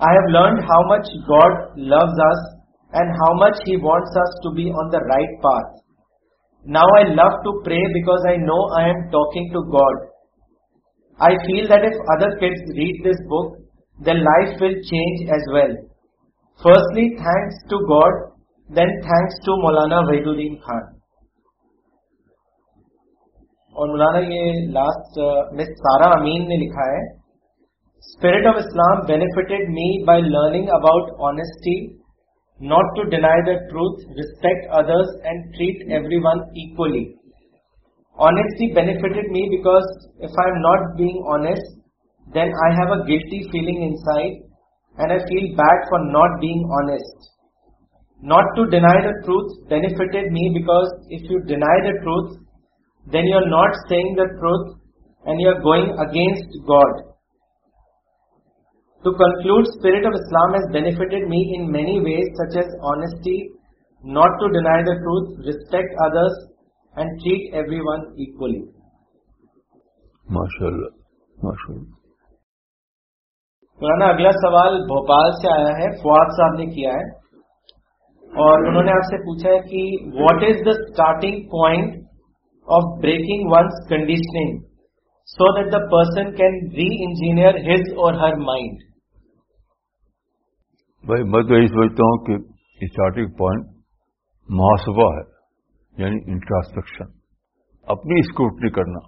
I have learned how much God loves us and how much He wants us to be on the right path. Now love to know I am talking to God I feel that if other read this book book, life will change as well firstly thanks to God then thanks to Maulana Wahiduddin Khan اور مولانا یہ last مس سارا امین نے لکھا ہے spirit of Islam benefited me by learning about honesty not to deny the truth, respect others and treat everyone equally. Honesty benefited me because if I am not being honest, then I have a guilty feeling inside and I feel bad for not being honest. Not to deny the truth benefited me because if you deny the truth, then you are not saying the truth and you are going against God. To conclude spirit of Islam has benefited me in many ways such as honesty not to deny the truth respect others and treat everyone equally میرا نا اگلا سوال بھوپال سے آیا ہے فواد صاحب نے کیا ہے اور انہوں نے آپ سے پوچھا ہے کہ what is the starting point of breaking one's conditioning so that the person can reengineer his or her mind بھائی میں تو یہی سمجھتا ہوں کہ اسٹارٹنگ پوائنٹ محاسبہ ہے یعنی انٹراسپیکشن اپنی اسکروٹنی کرنا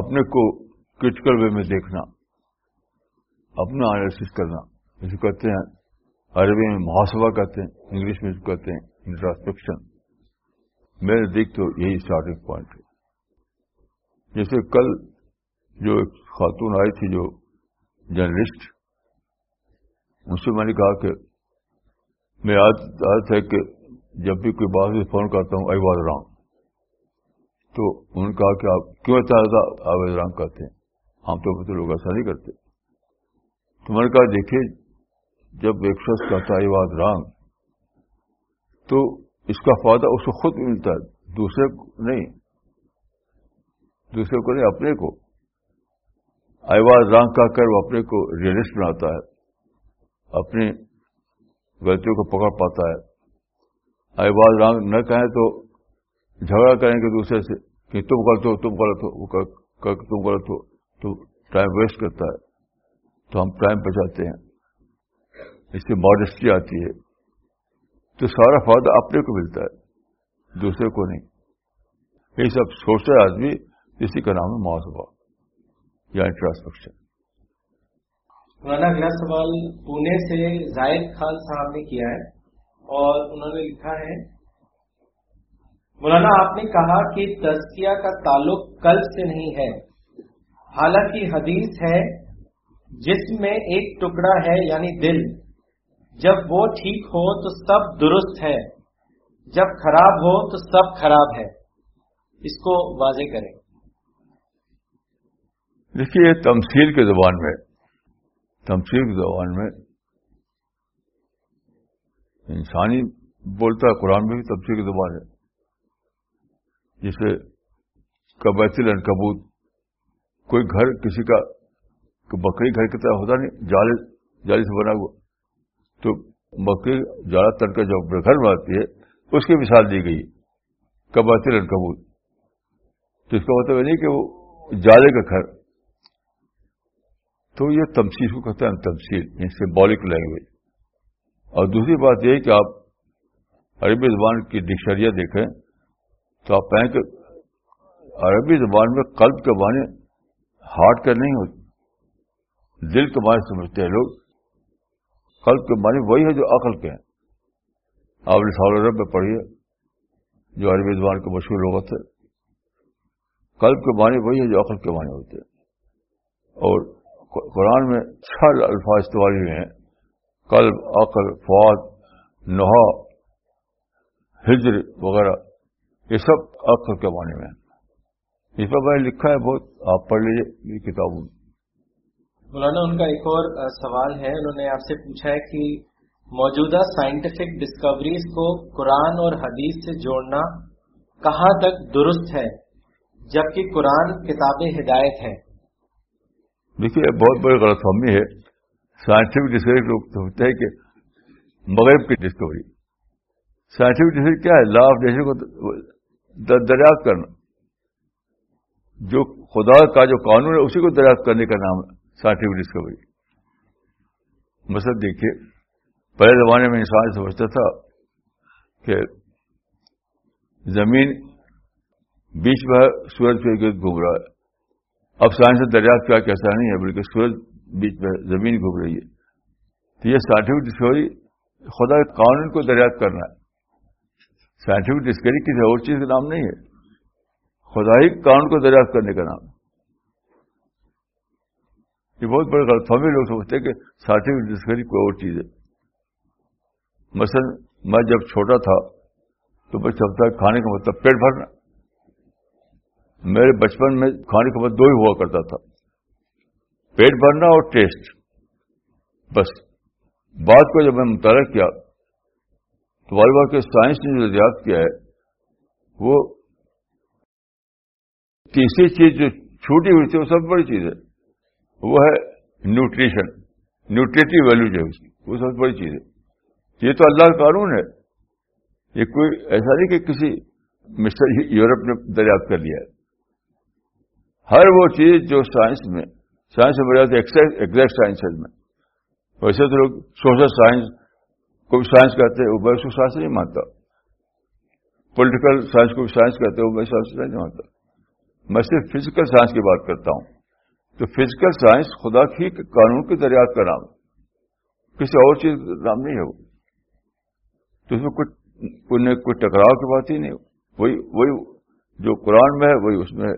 اپنے کو وے میں دیکھنا اپنا انالیس کرنا اس کو کہتے ہیں عربی میں محاسبہ کہتے ہیں انگلش میں اس کو کہتے ہیں انٹراسپیکشن میرے دیکھ تو یہی اسٹارٹنگ پوائنٹ ہے جیسے کل جو ایک خاتون آئی تھی جو جرنلسٹ ان سے میں نے کہا کہ میں ہے کہ جب بھی کوئی بات فون کرتا ہوں آئی واد رام تو انہوں نے کہا کہ آپ کیوں چاہتا آواز رام کہتے ہیں عام طور پر تو لوگ ایسا نہیں کرتے تو میں نے کہا دیکھیے جب ایک شخص کہتا آئی واد رام تو اس کا فائدہ اس کو خود ملتا ہے دوسرے کو نہیں دوسرے کو نہیں اپنے کو آئی واد رانگ کہہ کر وہ اپنے کو ریئلسٹ بناتا ہے اپنی غلطیوں کو پکڑ پاتا ہے آئی بات نہ کہیں تو جھگڑا کریں گے دوسرے سے کہ تم غلط ہو تم غلط ہو وہ تم غلط ہو تو ٹائم ویسٹ کرتا ہے تو ہم ٹائم بچاتے ہیں اس سے ماڈیسٹی آتی ہے تو سارا فائدہ اپنے کو ملتا ہے دوسرے کو نہیں یہ سب سوچتا ہے آدمی اسی کا نام ہے محاسبہ یا یعنی انفراسٹرکچر مولانا اگلا سوال پونے سے زائد خان صاحب نے کیا ہے اور انہوں نے لکھا ہے مولانا آپ نے کہا کہ تزکیہ کا تعلق کل سے نہیں ہے حالانکہ حدیث ہے جس میں ایک ٹکڑا ہے یعنی دل جب وہ ٹھیک ہو تو سب درست ہے جب خراب ہو تو سب خراب ہے اس کو واضح کریں دیکھیے تمثیل کے زبان میں تمشیر کی زبان میں انسانی بولتا ہے قرآن میں بھی تمشیر کی زبان ہے جسے کبیتل اینڈ کبوت کوئی گھر کسی کا بکری گھر کی طرح ہوتا نہیں جالے جالے سے بنا ہوا تو بکری جالا تن کا گھر میں بناتی ہے اس کی مثال دی گئی کبوت تو اس کا مطلب نہیں کہ وہ جالے کا گھر تو یہ تمثیل کو کہتے ہیں تمسیل یعنی سمبولک لینگویج اور دوسری بات یہ کہ آپ عربی زبان کی ڈکشنریاں دیکھیں تو آپ کہیں کہ عربی زبان میں قلب کے معنی ہارڈ کے نہیں ہوتی دل کے معنی سمجھتے ہیں لوگ قلب کے معنی وہی ہے جو عقل کے ہیں آپ نے سال عرب میں پڑھیے جو عربی زبان کے مشہور لوگ ہے قلب کے معنی وہی ہے جو عقل کے معنی ہوتے ہیں اور قرآن میں چھ الفاظ استعمال ہوئے ہیں قلب عقل فواد نہا ہجر وغیرہ یہ سب عقل کے معنی میں اس پر میں لکھا ہے بہت آپ پڑھ لیجیے یہ کتابوں مولانا ان کا ایک اور سوال ہے انہوں نے آپ سے پوچھا ہے کہ موجودہ سائنٹیفک ڈسکوریز کو قرآن اور حدیث سے جوڑنا کہاں تک درست ہے جبکہ قرآن کتاب ہدایت ہے دیکھیے بہت بڑی غلط فہمی ہے سائنٹفک ڈسکوری سمجھتے ہیں کہ مغرب کی ڈسکوری سائنٹفک ڈسکوری کیا ہے لاف نیچر کو دریافت کرنا جو خدا کا جو قانون ہے اسی کو دریافت کرنے کا نام ہے سائنٹفک ڈسکوری مطلب دیکھیے پہلے زمانے میں انسان سمجھتا تھا کہ زمین بیچ میں سورج کے گرد گھوم رہا ہے اب سائنس دریافت کیا کیسا نہیں ہے بلکہ سورج بیچ میں زمین گھوم رہی ہے تو یہ سائنٹیفک ڈسکوری خدا کے قانون کو دریافت کرنا ہے سائنٹیفک ڈسکوری کسی اور چیز کا نام نہیں ہے خدا ہی قانون کو دریافت کرنے کا نام یہ بہت بڑے غلط فہمی لوگ سوچتے کہ سائنٹیفک ڈسکوری کوئی اور چیز ہے مثلا میں جب چھوٹا تھا تو میں چمتا کھانے کا مطلب پیٹ بھرنا میرے بچپن میں کھانے کا بعد دو ہی ہوا کرتا تھا پیٹ بھرنا اور ٹیسٹ بس بات کو جب میں مطالعہ کیا تو والی کے سائنس نے جو دریافت کیا ہے وہ تیسری چیز جو چھوٹی ہوئی تھی وہ سب بڑی چیز ہے وہ ہے نیوٹریشن نیوٹریٹو ویلو جو کی وہ سب بڑی چیز ہے یہ تو اللہ کا قانون ہے یہ کوئی ایسا نہیں کہ کسی مسٹر یورپ نے دریافت کر لیا ہے ہر وہ چیز جو سائنس میں سائنس میں بڑھا ایگزیکٹ سائنس میں ویسے تو لوگ سوشل سائنس کو بھی سائنس کہتے ہیں وہ اس کو سائنس نہیں مانتا پولیٹیکل سائنس کو بھی سائنس کہتے ہیں وہ میں سائنس نہیں مانتا میں صرف فزیکل سائنس کی بات کرتا ہوں تو فزیکل سائنس خدا کی قانون کی دریافت کا نام کسی اور چیز کا نام نہیں ہے وہ تو اس میں کوئی کوئی ٹکراؤ کی بات ہی نہیں وہی وہی جو قرآن میں ہے وہی اس میں ہے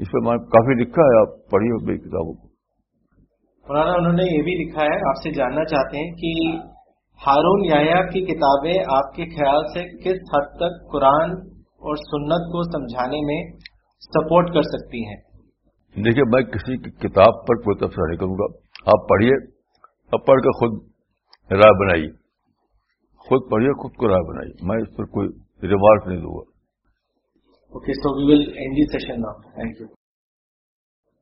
اس پہ میں کافی لکھا ہے آپ پڑھیے میری کتابوں کو مولانا انہوں نے یہ بھی لکھا ہے آپ سے جاننا چاہتے ہیں کہ ہارون یا کی کتابیں آپ کے خیال سے کس حد تک قرآن اور سنت کو سمجھانے میں سپورٹ کر سکتی ہیں دیکھیے میں کسی کی کتاب پر کوئی تبصرہ نہیں کروں گا آپ پڑھیے اب پڑھ کر خود رائے بنائیے خود پڑھیے خود کو رائے بنائیے میں اس پر کوئی ریمارک نہیں دوں گا Okay, so we will end this session now. Thank you.